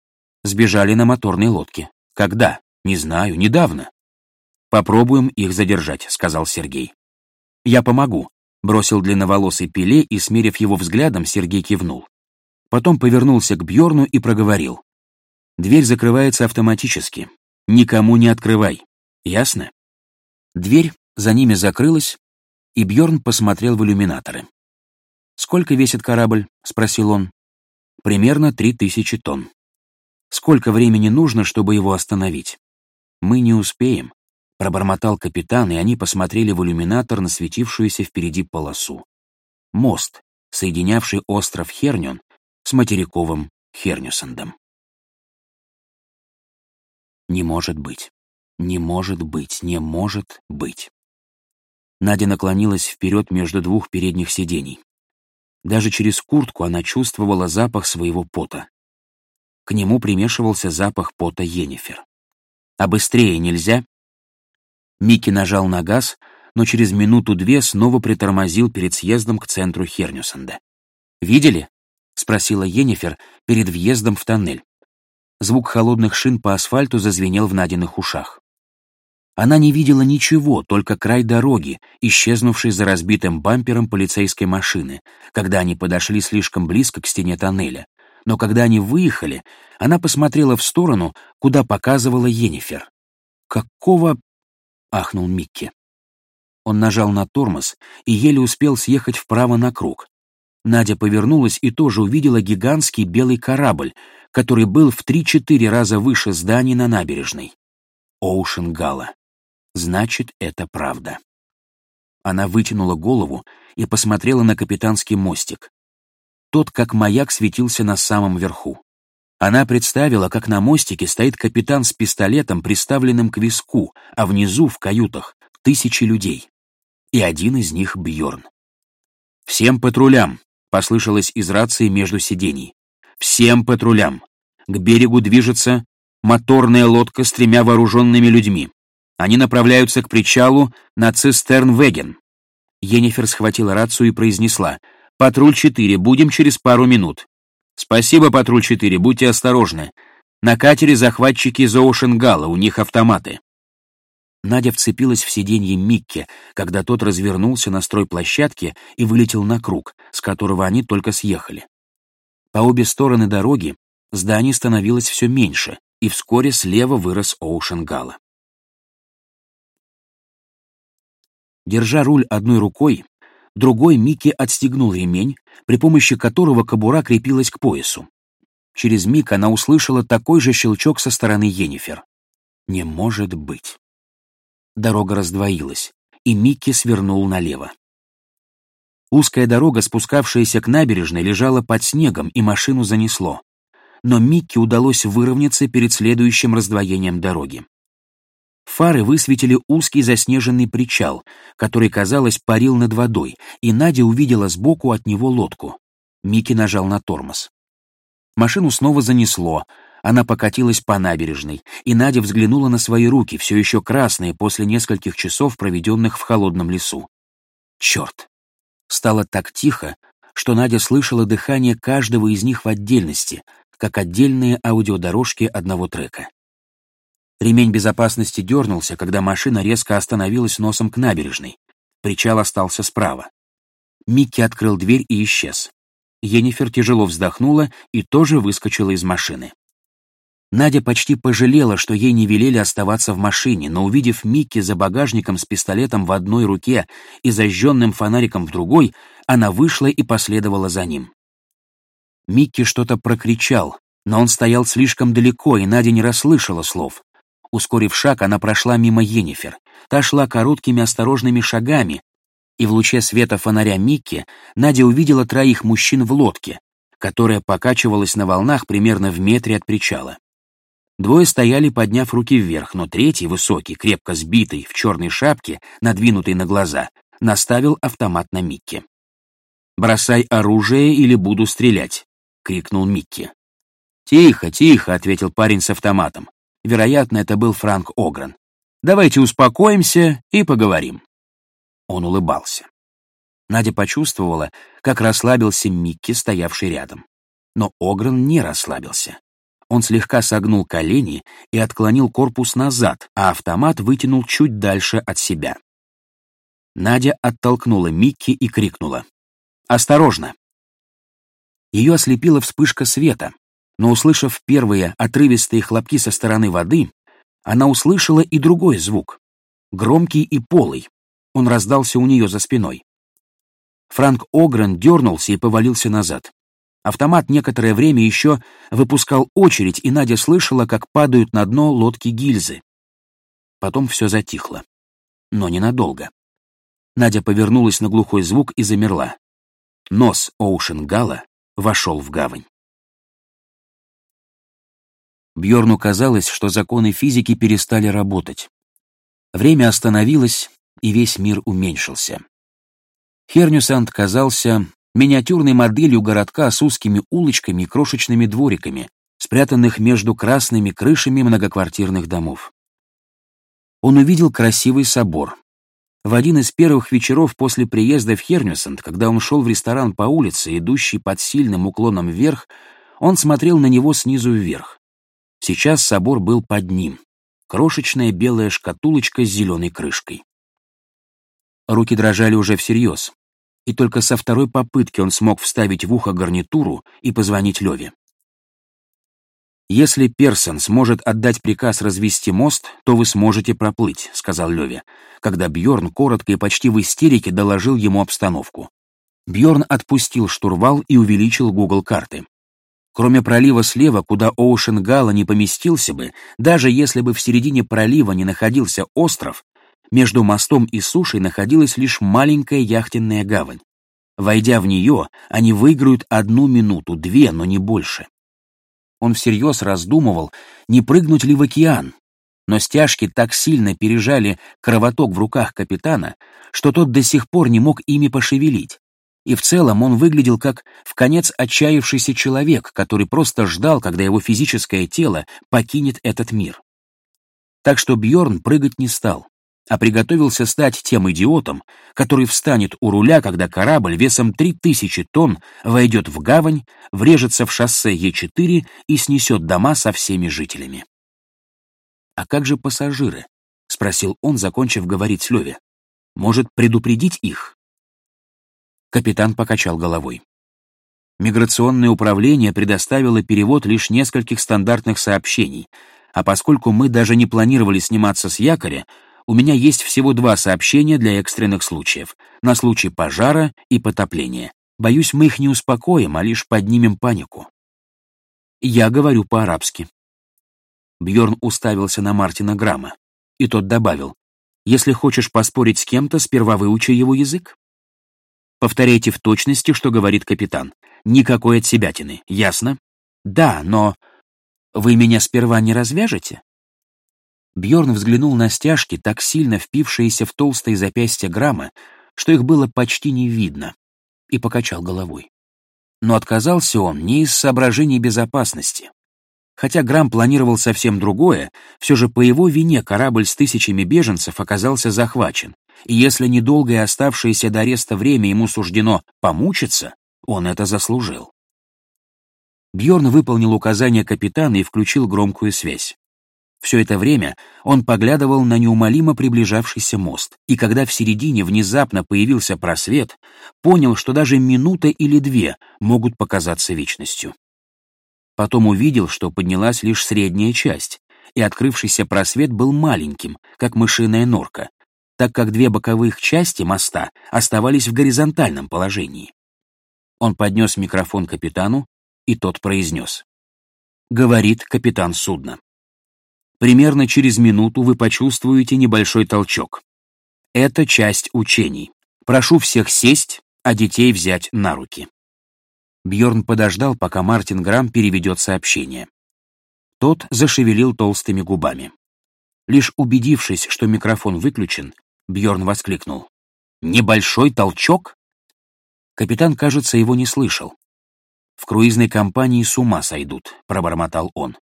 Сбежали на моторной лодке. Когда? Не знаю, недавно. Попробуем их задержать, сказал Сергей. Я помогу, бросил длинноволосый Пеле и, смерив его взглядом, Сергей кивнул. Потом повернулся к Бьорну и проговорил. Дверь закрывается автоматически. Никому не открывай. Ясно? Дверь за ними закрылась, и Бьорн посмотрел в иллюминаторы. «Сколько весит корабль?» — спросил он примерно 3000 тонн. Сколько времени нужно, чтобы его остановить? Мы не успеем, пробормотал капитан, и они посмотрели в иллюминатор на светившуюся впереди полосу. Мост, соединявший остров Хернюн с материковым Хернюсендом. Не может быть. Не может быть, не может быть. Надя наклонилась вперед между двух передних сидений. Даже через куртку она чувствовала запах своего пота. К нему примешивался запах пота Йеннифер. «А быстрее нельзя?» Микки нажал на газ, но через минуту-две снова притормозил перед съездом к центру Хернюсенда. «Видели?» — спросила Йеннифер перед въездом в тоннель. Звук холодных шин по асфальту зазвенел в Надиных ушах. Она не видела ничего, только край дороги, исчезнувший за разбитым бампером полицейской машины, когда они подошли слишком близко к стене тоннеля. Но когда они выехали, она посмотрела в сторону, куда показывала Йеннифер. «Какого...» — ахнул Микки. Он нажал на тормоз и еле успел съехать вправо на круг. Надя повернулась и тоже увидела гигантский белый корабль, который был в три-четыре раза выше зданий на набережной. Оушен Гала. Значит, это правда. Она вытянула голову и посмотрела на капитанский мостик. Тот, как маяк, светился на самом верху. Она представила, как на мостике стоит капитан с пистолетом, приставленным к виску, а внизу, в каютах, тысячи людей. И один из них — Бьорн. «Всем патрулям!» послышалось из рации между сидений. «Всем патрулям! К берегу движется моторная лодка с тремя вооруженными людьми. Они направляются к причалу на Цистерн-Веген». Енифер схватила рацию и произнесла «Патруль-4, будем через пару минут». «Спасибо, патруль-4, будьте осторожны. На катере захватчики из Оушенгала, у них автоматы». Надя вцепилась в сиденье Микки, когда тот развернулся на стройплощадке и вылетел на круг, с которого они только съехали. По обе стороны дороги зданий становилось все меньше, и вскоре слева вырос Оушенгала. Держа руль одной рукой, другой Микки отстегнул ремень, при помощи которого кобура крепилась к поясу. Через миг она услышала такой же щелчок со стороны Енифер. «Не может быть!» дорога раздвоилась, и Микки свернул налево. Узкая дорога, спускавшаяся к набережной, лежала под снегом, и машину занесло. Но Микки удалось выровняться перед следующим раздвоением дороги. Фары высветили узкий заснеженный причал, который, казалось, парил над водой, и Надя увидела сбоку от него лодку. Микки нажал на тормоз. Машину снова занесло, она покатилась по набережной, и Надя взглянула на свои руки, все еще красные после нескольких часов, проведенных в холодном лесу. Черт! Стало так тихо, что Надя слышала дыхание каждого из них в отдельности, как отдельные аудиодорожки одного трека. Ремень безопасности дернулся, когда машина резко остановилась носом к набережной. Причал остался справа. Микки открыл дверь и исчез. Енифер тяжело вздохнула и тоже выскочила из машины. Надя почти пожалела, что ей не велели оставаться в машине, но увидев Микки за багажником с пистолетом в одной руке и зажженным фонариком в другой, она вышла и последовала за ним. Микки что-то прокричал, но он стоял слишком далеко, и Надя не расслышала слов. Ускорив шаг, она прошла мимо Енифер. Та шла короткими осторожными шагами, и в луче света фонаря Микки Надя увидела троих мужчин в лодке, которая покачивалась на волнах примерно в метре от причала. Двое стояли, подняв руки вверх, но третий, высокий, крепко сбитый, в черной шапке, надвинутой на глаза, наставил автомат на Микки. «Бросай оружие или буду стрелять!» — крикнул Микки. «Тихо, тихо!» — ответил парень с автоматом. Вероятно, это был Франк Огран. «Давайте успокоимся и поговорим». Он улыбался. Надя почувствовала, как расслабился Микки, стоявший рядом. Но Огран не расслабился. Он слегка согнул колени и отклонил корпус назад, а автомат вытянул чуть дальше от себя. Надя оттолкнула Микки и крикнула. «Осторожно!» Ее ослепила вспышка света, но, услышав первые отрывистые хлопки со стороны воды, она услышала и другой звук. Громкий и полый. Он раздался у нее за спиной. Франк Огрен дернулся и повалился назад. Автомат некоторое время еще выпускал очередь, и Надя слышала, как падают на дно лодки гильзы. Потом все затихло. Но ненадолго. Надя повернулась на глухой звук и замерла. Нос Оушен Гала вошел в гавань. Бьорну казалось, что законы физики перестали работать. Время остановилось, и весь мир уменьшился. Хернюсанд казался миниатюрной моделью городка с узкими улочками и крошечными двориками, спрятанных между красными крышами многоквартирных домов. Он увидел красивый собор. В один из первых вечеров после приезда в Хернюсанд, когда он шел в ресторан по улице, идущий под сильным уклоном вверх, он смотрел на него снизу вверх. Сейчас собор был под ним. Крошечная белая шкатулочка с зеленой крышкой. Руки дрожали уже всерьез и только со второй попытки он смог вставить в ухо гарнитуру и позвонить Леве. «Если Персон сможет отдать приказ развести мост, то вы сможете проплыть», — сказал Леве, когда Бьорн коротко и почти в истерике доложил ему обстановку. Бьорн отпустил штурвал и увеличил Google карты. Кроме пролива слева, куда Оушен Гала не поместился бы, даже если бы в середине пролива не находился остров, между мостом и сушей находилась лишь маленькая яхтенная гавань. Войдя в нее, они выиграют одну минуту, две, но не больше. Он всерьез раздумывал, не прыгнуть ли в океан, но стяжки так сильно пережали кровоток в руках капитана, что тот до сих пор не мог ими пошевелить. И в целом он выглядел как в конец отчаявшийся человек, который просто ждал, когда его физическое тело покинет этот мир. Так что Бьорн прыгать не стал, а приготовился стать тем идиотом, который встанет у руля, когда корабль весом 3000 тонн войдет в гавань, врежется в шоссе Е4 и снесет дома со всеми жителями. «А как же пассажиры?» — спросил он, закончив говорить с Леве. «Может, предупредить их?» Капитан покачал головой. Миграционное управление предоставило перевод лишь нескольких стандартных сообщений, а поскольку мы даже не планировали сниматься с якоря, у меня есть всего два сообщения для экстренных случаев, на случай пожара и потопления. Боюсь, мы их не успокоим, а лишь поднимем панику. Я говорю по-арабски. Бьорн уставился на Мартина Грамма, и тот добавил, «Если хочешь поспорить с кем-то, сперва выучи его язык». Повторяйте в точности, что говорит капитан. Никакой отсебятины, ясно? Да, но... Вы меня сперва не развяжете? Бьорн взглянул на стяжки, так сильно впившиеся в толстые запястья Грамма, что их было почти не видно, и покачал головой. Но отказался он не из соображений безопасности. Хотя Грамм планировал совсем другое, все же по его вине корабль с тысячами беженцев оказался захвачен, и если недолгое оставшееся до ареста время ему суждено помучиться, он это заслужил. Бьорн выполнил указание капитана и включил громкую связь. Все это время он поглядывал на неумолимо приближавшийся мост, и когда в середине внезапно появился просвет, понял, что даже минута или две могут показаться вечностью. Потом увидел, что поднялась лишь средняя часть, и открывшийся просвет был маленьким, как мышиная норка, так как две боковых части моста оставались в горизонтальном положении. Он поднес микрофон капитану, и тот произнес. Говорит капитан судна. Примерно через минуту вы почувствуете небольшой толчок. Это часть учений. Прошу всех сесть, а детей взять на руки. Бьорн подождал, пока Мартин Грамм переведет сообщение. Тот зашевелил толстыми губами. Лишь убедившись, что микрофон выключен, Бьорн воскликнул. «Небольшой толчок?» Капитан, кажется, его не слышал. «В круизной компании с ума сойдут», — пробормотал он.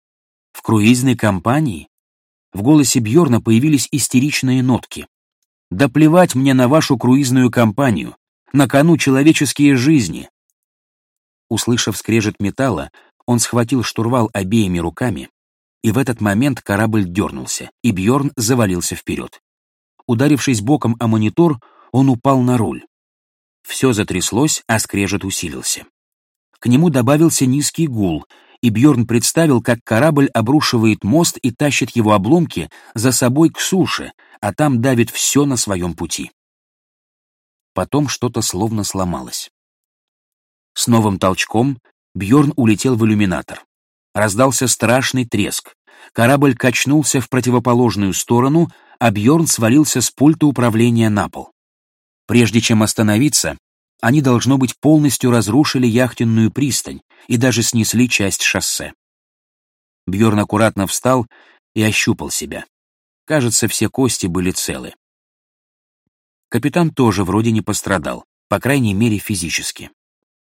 «В круизной компании?» В голосе Бьорна появились истеричные нотки. «Да плевать мне на вашу круизную компанию! На кону человеческие жизни! Услышав скрежет металла, он схватил штурвал обеими руками, и в этот момент корабль дернулся, и Бьорн завалился вперед. Ударившись боком о монитор, он упал на руль. Все затряслось, а скрежет усилился. К нему добавился низкий гул, и Бьорн представил, как корабль обрушивает мост и тащит его обломки за собой к суше, а там давит все на своем пути. Потом что-то словно сломалось. С новым толчком Бьорн улетел в иллюминатор. Раздался страшный треск. Корабль качнулся в противоположную сторону, а Бьорн свалился с пульта управления на пол. Прежде чем остановиться, они, должно быть, полностью разрушили яхтенную пристань и даже снесли часть шоссе. Бьорн аккуратно встал и ощупал себя. Кажется, все кости были целы. Капитан тоже вроде не пострадал, по крайней мере физически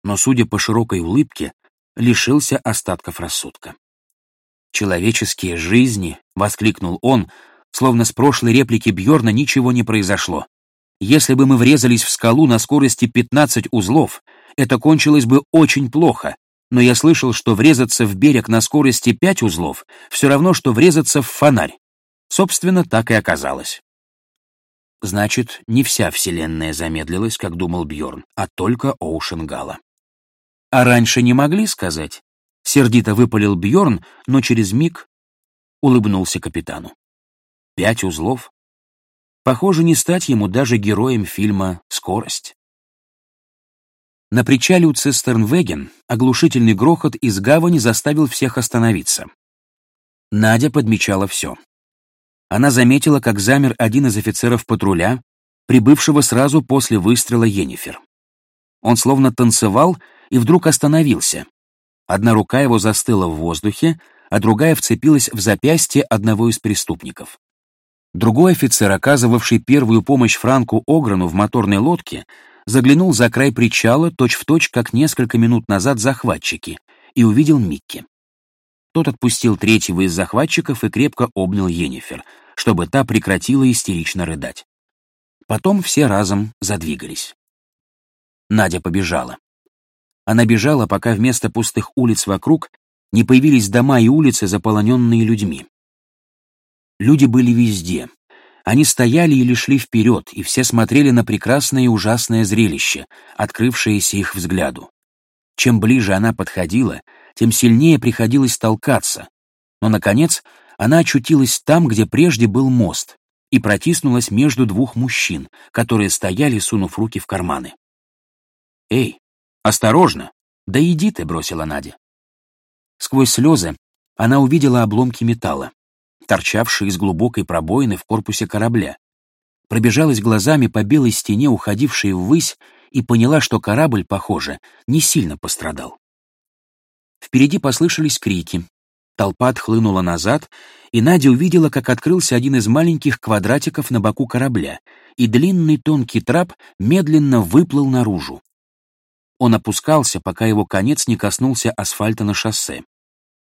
но, судя по широкой улыбке, лишился остатков рассудка. «Человеческие жизни!» — воскликнул он, словно с прошлой реплики Бьорна ничего не произошло. «Если бы мы врезались в скалу на скорости 15 узлов, это кончилось бы очень плохо, но я слышал, что врезаться в берег на скорости 5 узлов все равно, что врезаться в фонарь. Собственно, так и оказалось. Значит, не вся Вселенная замедлилась, как думал Бьорн, а только Оушенгала. А раньше не могли сказать? Сердито выпалил Бьорн, но через миг улыбнулся капитану. Пять узлов? Похоже, не стать ему даже героем фильма «Скорость». На причале у Цистернвеген оглушительный грохот из гавани заставил всех остановиться. Надя подмечала все. Она заметила, как замер один из офицеров патруля, прибывшего сразу после выстрела Енифер. Он словно танцевал и вдруг остановился. Одна рука его застыла в воздухе, а другая вцепилась в запястье одного из преступников. Другой офицер, оказывавший первую помощь Франку Ограну в моторной лодке, заглянул за край причала точь-в-точь, как несколько минут назад захватчики, и увидел Микки. Тот отпустил третьего из захватчиков и крепко обнял Енифер, чтобы та прекратила истерично рыдать. Потом все разом задвигались. Надя побежала. Она бежала, пока вместо пустых улиц вокруг не появились дома и улицы, заполоненные людьми. Люди были везде, они стояли или шли вперед, и все смотрели на прекрасное и ужасное зрелище, открывшееся их взгляду. Чем ближе она подходила, тем сильнее приходилось толкаться. Но, наконец, она очутилась там, где прежде был мост, и протиснулась между двух мужчин, которые стояли, сунув руки в карманы. «Эй, осторожно! Да иди ты!» — бросила Надя. Сквозь слезы она увидела обломки металла торчавшие из глубокой пробоины в корпусе корабля. Пробежалась глазами по белой стене, уходившей ввысь, и поняла, что корабль, похоже, не сильно пострадал. Впереди послышались крики. Толпа отхлынула назад, и Надя увидела, как открылся один из маленьких квадратиков на боку корабля, и длинный тонкий трап медленно выплыл наружу. Он опускался, пока его конец не коснулся асфальта на шоссе.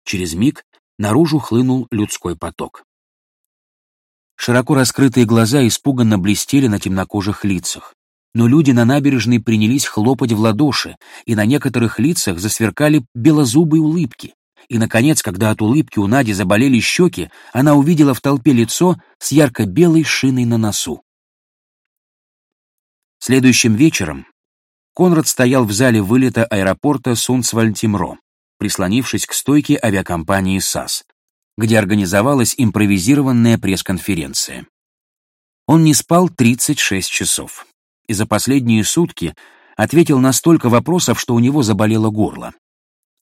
Через миг наружу хлынул людской поток. Широко раскрытые глаза испуганно блестели на темнокожих лицах. Но люди на набережной принялись хлопать в ладоши, и на некоторых лицах засверкали белозубые улыбки. И, наконец, когда от улыбки у Нади заболели щеки, она увидела в толпе лицо с ярко-белой шиной на носу. Следующим вечером Конрад стоял в зале вылета аэропорта Сунцвальтимро прислонившись к стойке авиакомпании САС, где организовалась импровизированная пресс-конференция. Он не спал 36 часов и за последние сутки ответил на столько вопросов, что у него заболело горло.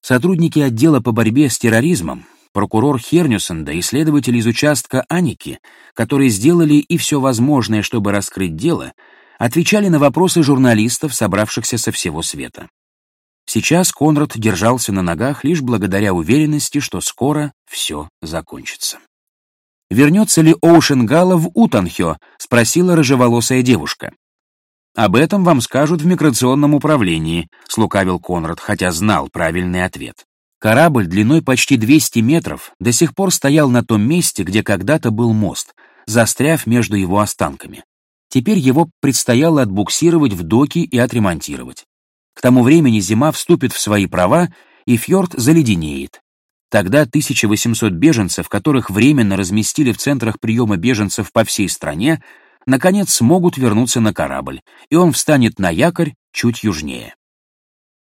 Сотрудники отдела по борьбе с терроризмом, прокурор Хернюсон да исследователи из участка Аники, которые сделали и все возможное, чтобы раскрыть дело, отвечали на вопросы журналистов, собравшихся со всего света. Сейчас Конрад держался на ногах лишь благодаря уверенности, что скоро все закончится. «Вернется ли Оушен Гала в Утанхё?» — спросила рыжеволосая девушка. «Об этом вам скажут в миграционном управлении», — слукавил Конрад, хотя знал правильный ответ. Корабль длиной почти 200 метров до сих пор стоял на том месте, где когда-то был мост, застряв между его останками. Теперь его предстояло отбуксировать в доки и отремонтировать. К тому времени зима вступит в свои права, и фьорд заледенеет. Тогда 1800 беженцев, которых временно разместили в центрах приема беженцев по всей стране, наконец смогут вернуться на корабль, и он встанет на якорь чуть южнее.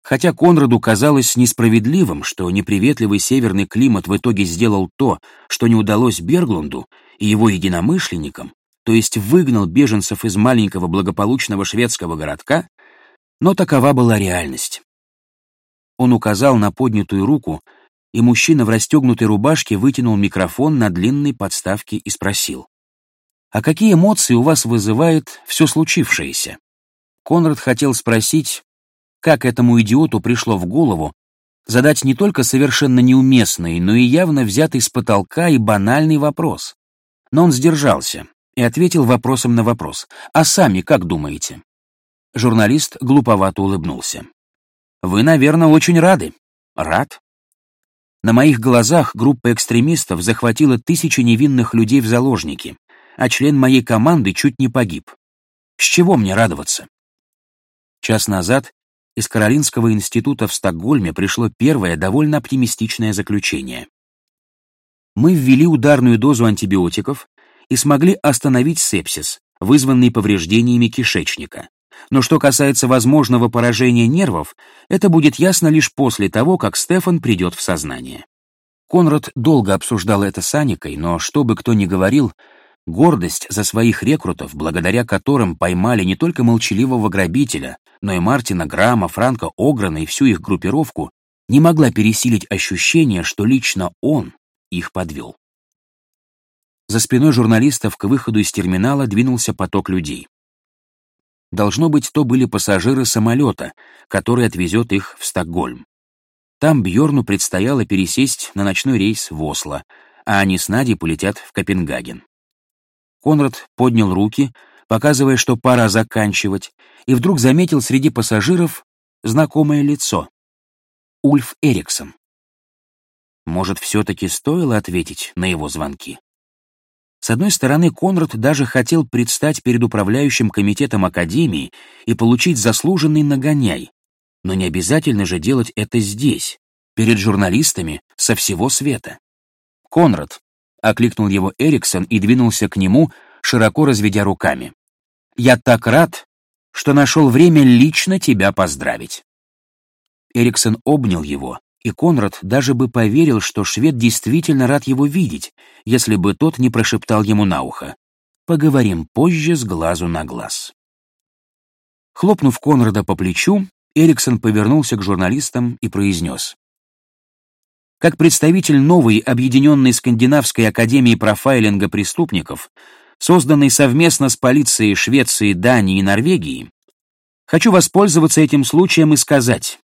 Хотя Конраду казалось несправедливым, что неприветливый северный климат в итоге сделал то, что не удалось Берглунду и его единомышленникам, то есть выгнал беженцев из маленького благополучного шведского городка, но такова была реальность. Он указал на поднятую руку, и мужчина в расстегнутой рубашке вытянул микрофон на длинной подставке и спросил. «А какие эмоции у вас вызывает все случившееся?» Конрад хотел спросить, как этому идиоту пришло в голову задать не только совершенно неуместный, но и явно взятый с потолка и банальный вопрос. Но он сдержался и ответил вопросом на вопрос. «А сами как думаете?» Журналист глуповато улыбнулся. «Вы, наверное, очень рады». «Рад?» На моих глазах группа экстремистов захватила тысячи невинных людей в заложники, а член моей команды чуть не погиб. С чего мне радоваться? Час назад из Каролинского института в Стокгольме пришло первое довольно оптимистичное заключение. Мы ввели ударную дозу антибиотиков и смогли остановить сепсис, вызванный повреждениями кишечника. Но что касается возможного поражения нервов, это будет ясно лишь после того, как Стефан придет в сознание. Конрад долго обсуждал это с Аникой, но что бы кто ни говорил, Гордость за своих рекрутов, благодаря которым поймали не только молчаливого грабителя, но и Мартина Грама, Франка Ограна и всю их группировку, не могла пересилить ощущение, что лично он их подвел. За спиной журналистов к выходу из терминала двинулся поток людей. Должно быть, то были пассажиры самолета, который отвезет их в Стокгольм. Там Бьорну предстояло пересесть на ночной рейс в Осло, а они с Надей полетят в Копенгаген. Конрад поднял руки, показывая, что пора заканчивать, и вдруг заметил среди пассажиров знакомое лицо. Ульф Эриксон. Может, все-таки стоило ответить на его звонки? С одной стороны, Конрад даже хотел предстать перед управляющим комитетом Академии и получить заслуженный нагоняй, но не обязательно же делать это здесь, перед журналистами со всего света. «Конрад», окликнул его Эриксон и двинулся к нему, широко разведя руками. «Я так рад, что нашел время лично тебя поздравить». Эриксон обнял его, и Конрад даже бы поверил, что швед действительно рад его видеть, если бы тот не прошептал ему на ухо. «Поговорим позже с глазу на глаз». Хлопнув Конрада по плечу, Эриксон повернулся к журналистам и произнес. Как представитель новой Объединенной Скандинавской Академии профайлинга преступников, созданной совместно с полицией Швеции, Дании и Норвегии, хочу воспользоваться этим случаем и сказать,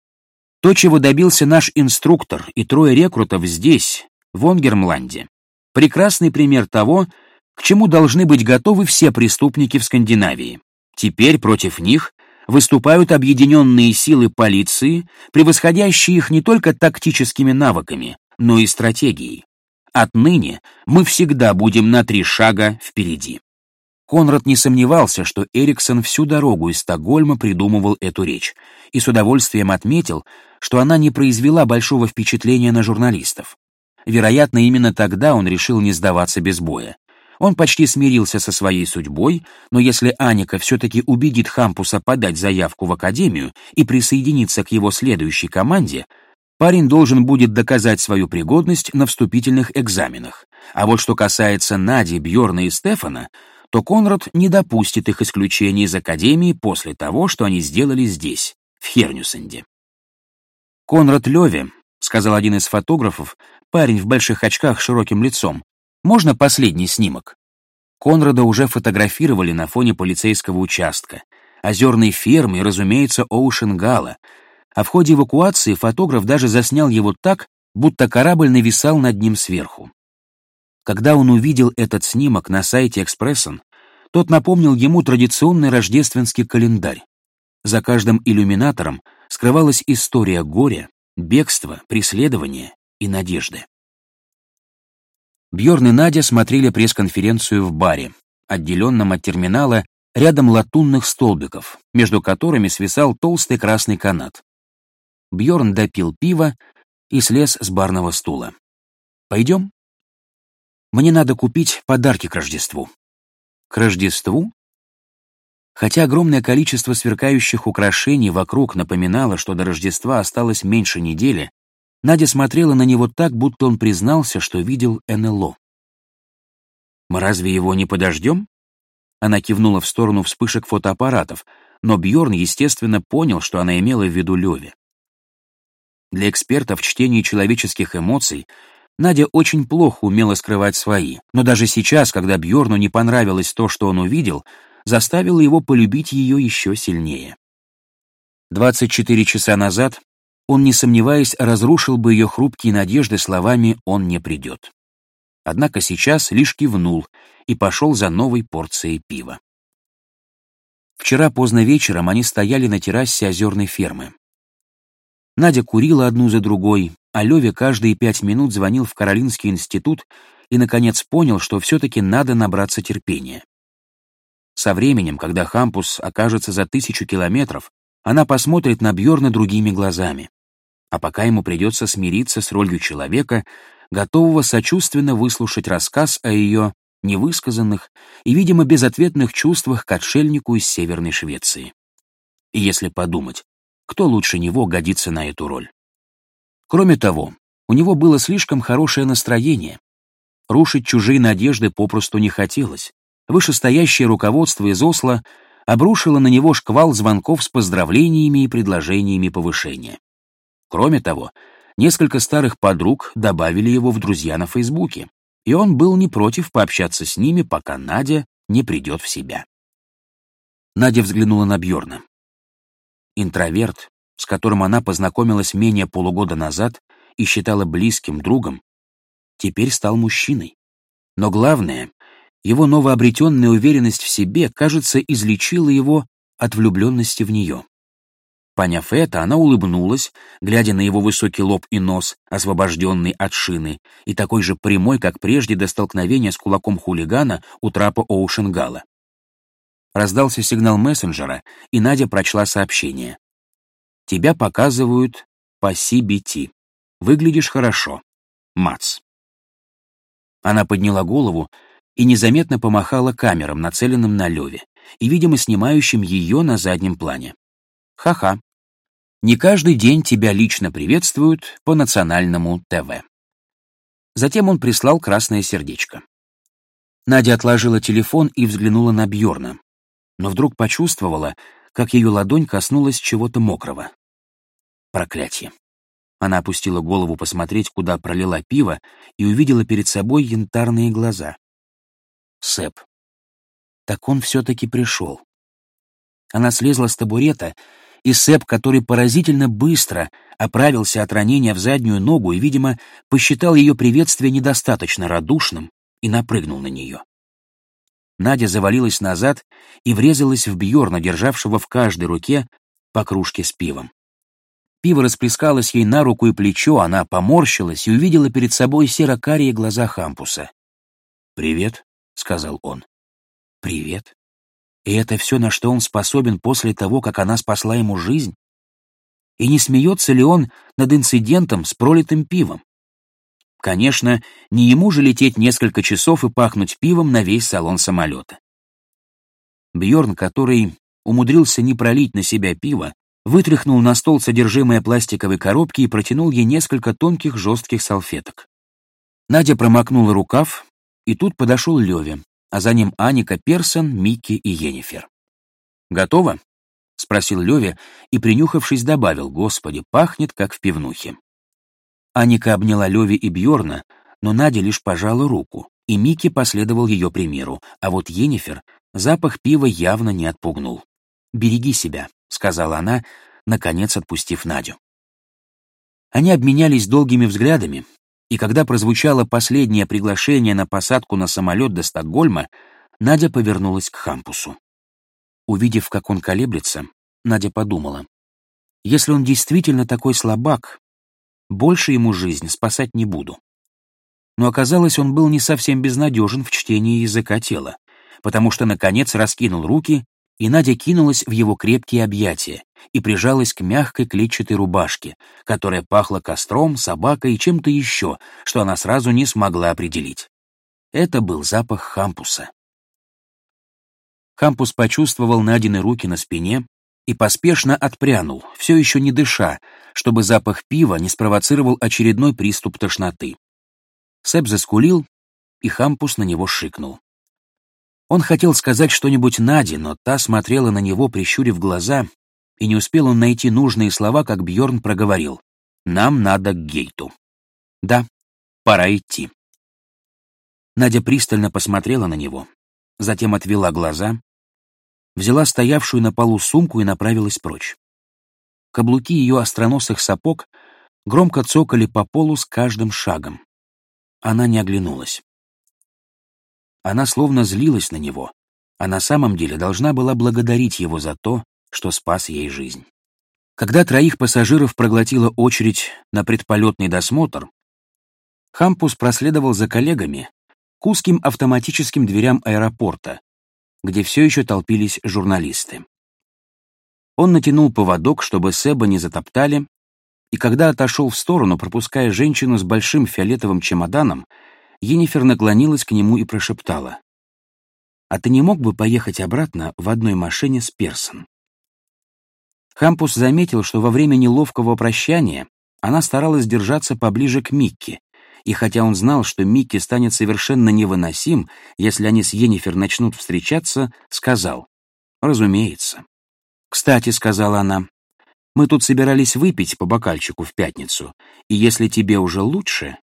то, чего добился наш инструктор и трое рекрутов здесь, в Онгермланде, прекрасный пример того, к чему должны быть готовы все преступники в Скандинавии. Теперь против них выступают объединенные силы полиции, превосходящие их не только тактическими навыками, но и стратегией. Отныне мы всегда будем на три шага впереди. Конрад не сомневался, что Эриксон всю дорогу из Стокгольма придумывал эту речь, и с удовольствием отметил, что она не произвела большого впечатления на журналистов. Вероятно, именно тогда он решил не сдаваться без боя. Он почти смирился со своей судьбой, но если Аника все-таки убедит Хампуса подать заявку в академию и присоединиться к его следующей команде, парень должен будет доказать свою пригодность на вступительных экзаменах. А вот что касается Нади, Бьорна и Стефана, то Конрад не допустит их исключения из академии после того, что они сделали здесь, в Хернюсенде. Конрад Леви, сказал один из фотографов, парень в больших очках с широким лицом, можно последний снимок? Конрада уже фотографировали на фоне полицейского участка, озерной фермы и, разумеется, Оушенгала, а в ходе эвакуации фотограф даже заснял его так, будто корабль нависал над ним сверху. Когда он увидел этот снимок на сайте Экспрессон, тот напомнил ему традиционный рождественский календарь. За каждым иллюминатором скрывалась история горя, бегства, преследования и надежды. Бьорн и Надя смотрели пресс-конференцию в баре, отделенном от терминала рядом латунных столбиков, между которыми свисал толстый красный канат. Бьорн допил пиво и слез с барного стула. «Пойдем?» «Мне надо купить подарки к Рождеству». «К Рождеству?» Хотя огромное количество сверкающих украшений вокруг напоминало, что до Рождества осталось меньше недели, Надя смотрела на него так, будто он признался, что видел НЛО. «Мы разве его не подождем?» Она кивнула в сторону вспышек фотоаппаратов, но Бьорн, естественно, понял, что она имела в виду Леви. Для эксперта в чтении человеческих эмоций Надя очень плохо умела скрывать свои, но даже сейчас, когда Бьорну не понравилось то, что он увидел, заставило его полюбить ее еще сильнее. 24 часа назад он, не сомневаясь, разрушил бы ее хрупкие надежды словами «он не придет». Однако сейчас лишь кивнул и пошел за новой порцией пива. Вчера поздно вечером они стояли на террасе озерной фермы. Надя курила одну за другой, а Леве каждые пять минут звонил в Каролинский институт и, наконец, понял, что все-таки надо набраться терпения. Со временем, когда Хампус окажется за тысячу километров, она посмотрит на Бьорна другими глазами а пока ему придется смириться с ролью человека, готового сочувственно выслушать рассказ о ее невысказанных и, видимо, безответных чувствах к отшельнику из Северной Швеции. И если подумать, кто лучше него годится на эту роль? Кроме того, у него было слишком хорошее настроение. Рушить чужие надежды попросту не хотелось. Вышестоящее руководство из Осло обрушило на него шквал звонков с поздравлениями и предложениями повышения. Кроме того, несколько старых подруг добавили его в друзья на Фейсбуке, и он был не против пообщаться с ними, пока Надя не придет в себя. Надя взглянула на Бьорна. Интроверт, с которым она познакомилась менее полугода назад и считала близким другом, теперь стал мужчиной. Но главное, его новообретенная уверенность в себе, кажется, излечила его от влюбленности в нее. Поняв это, она улыбнулась, глядя на его высокий лоб и нос, освобожденный от шины, и такой же прямой, как прежде до столкновения с кулаком хулигана у трапа Оушенгала. Раздался сигнал мессенджера, и Надя прочла сообщение. «Тебя показывают по CBT. Выглядишь хорошо. Мац». Она подняла голову и незаметно помахала камерам, нацеленным на Леве, и, видимо, снимающим ее на заднем плане. Ха-ха. Не каждый день тебя лично приветствуют по национальному ТВ. Затем он прислал красное сердечко. Надя отложила телефон и взглянула на Бьорна, но вдруг почувствовала, как ее ладонь коснулась чего-то мокрого. Проклятие. Она опустила голову посмотреть, куда пролила пиво, и увидела перед собой янтарные глаза. Сэп. Так он все-таки пришел. Она слезла с табурета, и Сэп, который поразительно быстро оправился от ранения в заднюю ногу и, видимо, посчитал ее приветствие недостаточно радушным, и напрыгнул на нее. Надя завалилась назад и врезалась в Бьорна, державшего в каждой руке по кружке с пивом. Пиво расплескалось ей на руку и плечо, она поморщилась и увидела перед собой серо-карие глаза Хампуса. «Привет», — сказал он. «Привет. И это все, на что он способен после того, как она спасла ему жизнь? И не смеется ли он над инцидентом с пролитым пивом? Конечно, не ему же лететь несколько часов и пахнуть пивом на весь салон самолета. Бьорн, который умудрился не пролить на себя пиво, вытряхнул на стол содержимое пластиковой коробки и протянул ей несколько тонких жестких салфеток. Надя промокнула рукав, и тут подошел Леве, а за ним Аника Персон, Микки и Енифер. «Готово?» — спросил Леве и, принюхавшись, добавил, «Господи, пахнет, как в пивнухе». Аника обняла Леви и Бьорна, но Надя лишь пожала руку, и Микки последовал ее примеру, а вот Енифер запах пива явно не отпугнул. «Береги себя», — сказала она, наконец отпустив Надю. Они обменялись долгими взглядами, и когда прозвучало последнее приглашение на посадку на самолет до Стокгольма, Надя повернулась к Хампусу. Увидев, как он колеблется, Надя подумала, если он действительно такой слабак, больше ему жизнь спасать не буду. Но оказалось, он был не совсем безнадежен в чтении языка тела, потому что, наконец, раскинул руки и Надя кинулась в его крепкие объятия и прижалась к мягкой клетчатой рубашке, которая пахла костром, собакой и чем-то еще, что она сразу не смогла определить. Это был запах хампуса. Хампус почувствовал Надины руки на спине и поспешно отпрянул, все еще не дыша, чтобы запах пива не спровоцировал очередной приступ тошноты. Сэп заскулил, и Хампус на него шикнул. Он хотел сказать что-нибудь Наде, но та смотрела на него, прищурив глаза, и не успел он найти нужные слова, как Бьорн проговорил. «Нам надо к гейту». «Да, пора идти». Надя пристально посмотрела на него, затем отвела глаза, взяла стоявшую на полу сумку и направилась прочь. Каблуки ее остроносых сапог громко цокали по полу с каждым шагом. Она не оглянулась. Она словно злилась на него, а на самом деле должна была благодарить его за то, что спас ей жизнь. Когда троих пассажиров проглотила очередь на предполетный досмотр, Хампус проследовал за коллегами к узким автоматическим дверям аэропорта, где все еще толпились журналисты. Он натянул поводок, чтобы Себа не затоптали, и когда отошел в сторону, пропуская женщину с большим фиолетовым чемоданом, Енифер наклонилась к нему и прошептала. «А ты не мог бы поехать обратно в одной машине с Персон?» Хампус заметил, что во время неловкого прощания она старалась держаться поближе к Микки, и хотя он знал, что Микки станет совершенно невыносим, если они с Йеннифер начнут встречаться, сказал «Разумеется». «Кстати», — сказала она, — «мы тут собирались выпить по бокальчику в пятницу, и если тебе уже лучше...»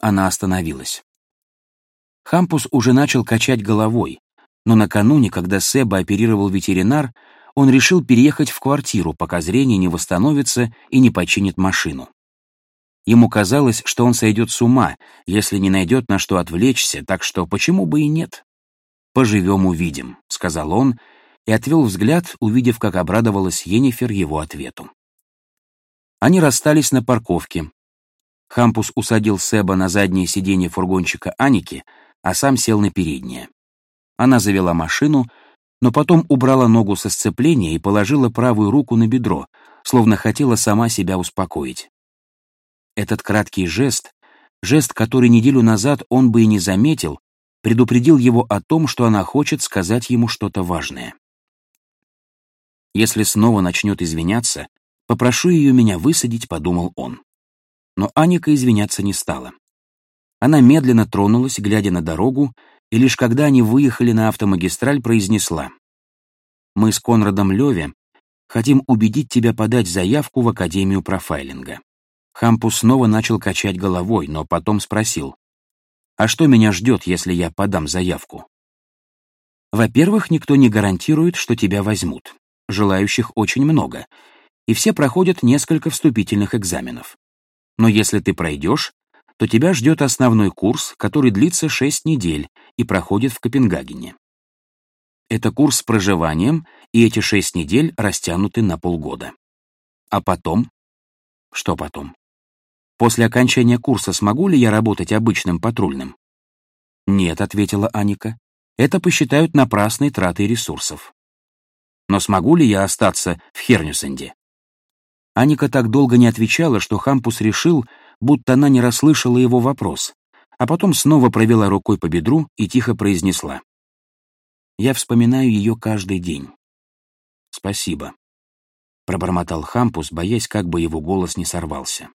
Она остановилась. Хампус уже начал качать головой, но накануне, когда Себа оперировал ветеринар, он решил переехать в квартиру, пока зрение не восстановится и не починит машину. Ему казалось, что он сойдет с ума, если не найдет на что отвлечься, так что почему бы и нет? «Поживем, увидим», — сказал он, и отвел взгляд, увидев, как обрадовалась Енифер его ответу. Они расстались на парковке. Хампус усадил Себа на заднее сиденье фургончика Аники, а сам сел на переднее. Она завела машину, но потом убрала ногу со сцепления и положила правую руку на бедро, словно хотела сама себя успокоить. Этот краткий жест, жест, который неделю назад он бы и не заметил, предупредил его о том, что она хочет сказать ему что-то важное. «Если снова начнет извиняться, попрошу ее меня высадить», — подумал он. Но Аника извиняться не стала. Она медленно тронулась, глядя на дорогу, и лишь когда они выехали на автомагистраль, произнесла. «Мы с Конрадом Леви хотим убедить тебя подать заявку в Академию профайлинга». Хампус снова начал качать головой, но потом спросил, «А что меня ждет, если я подам заявку?» «Во-первых, никто не гарантирует, что тебя возьмут. Желающих очень много, и все проходят несколько вступительных экзаменов. Но если ты пройдешь, то тебя ждет основной курс, который длится 6 недель и проходит в Копенгагене. Это курс с проживанием, и эти 6 недель растянуты на полгода. А потом? Что потом? После окончания курса смогу ли я работать обычным патрульным? Нет, ответила Аника. Это посчитают напрасной тратой ресурсов. Но смогу ли я остаться в Хернюсенде? Аника так долго не отвечала, что Хампус решил, будто она не расслышала его вопрос, а потом снова провела рукой по бедру и тихо произнесла. «Я вспоминаю ее каждый день». «Спасибо», — пробормотал Хампус, боясь, как бы его голос не сорвался.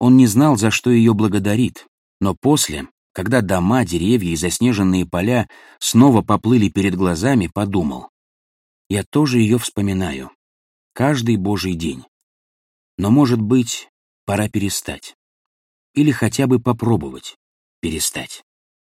Он не знал, за что ее благодарит, но после, когда дома, деревья и заснеженные поля снова поплыли перед глазами, подумал. Я тоже ее вспоминаю. Каждый божий день. Но, может быть, пора перестать. Или хотя бы попробовать перестать.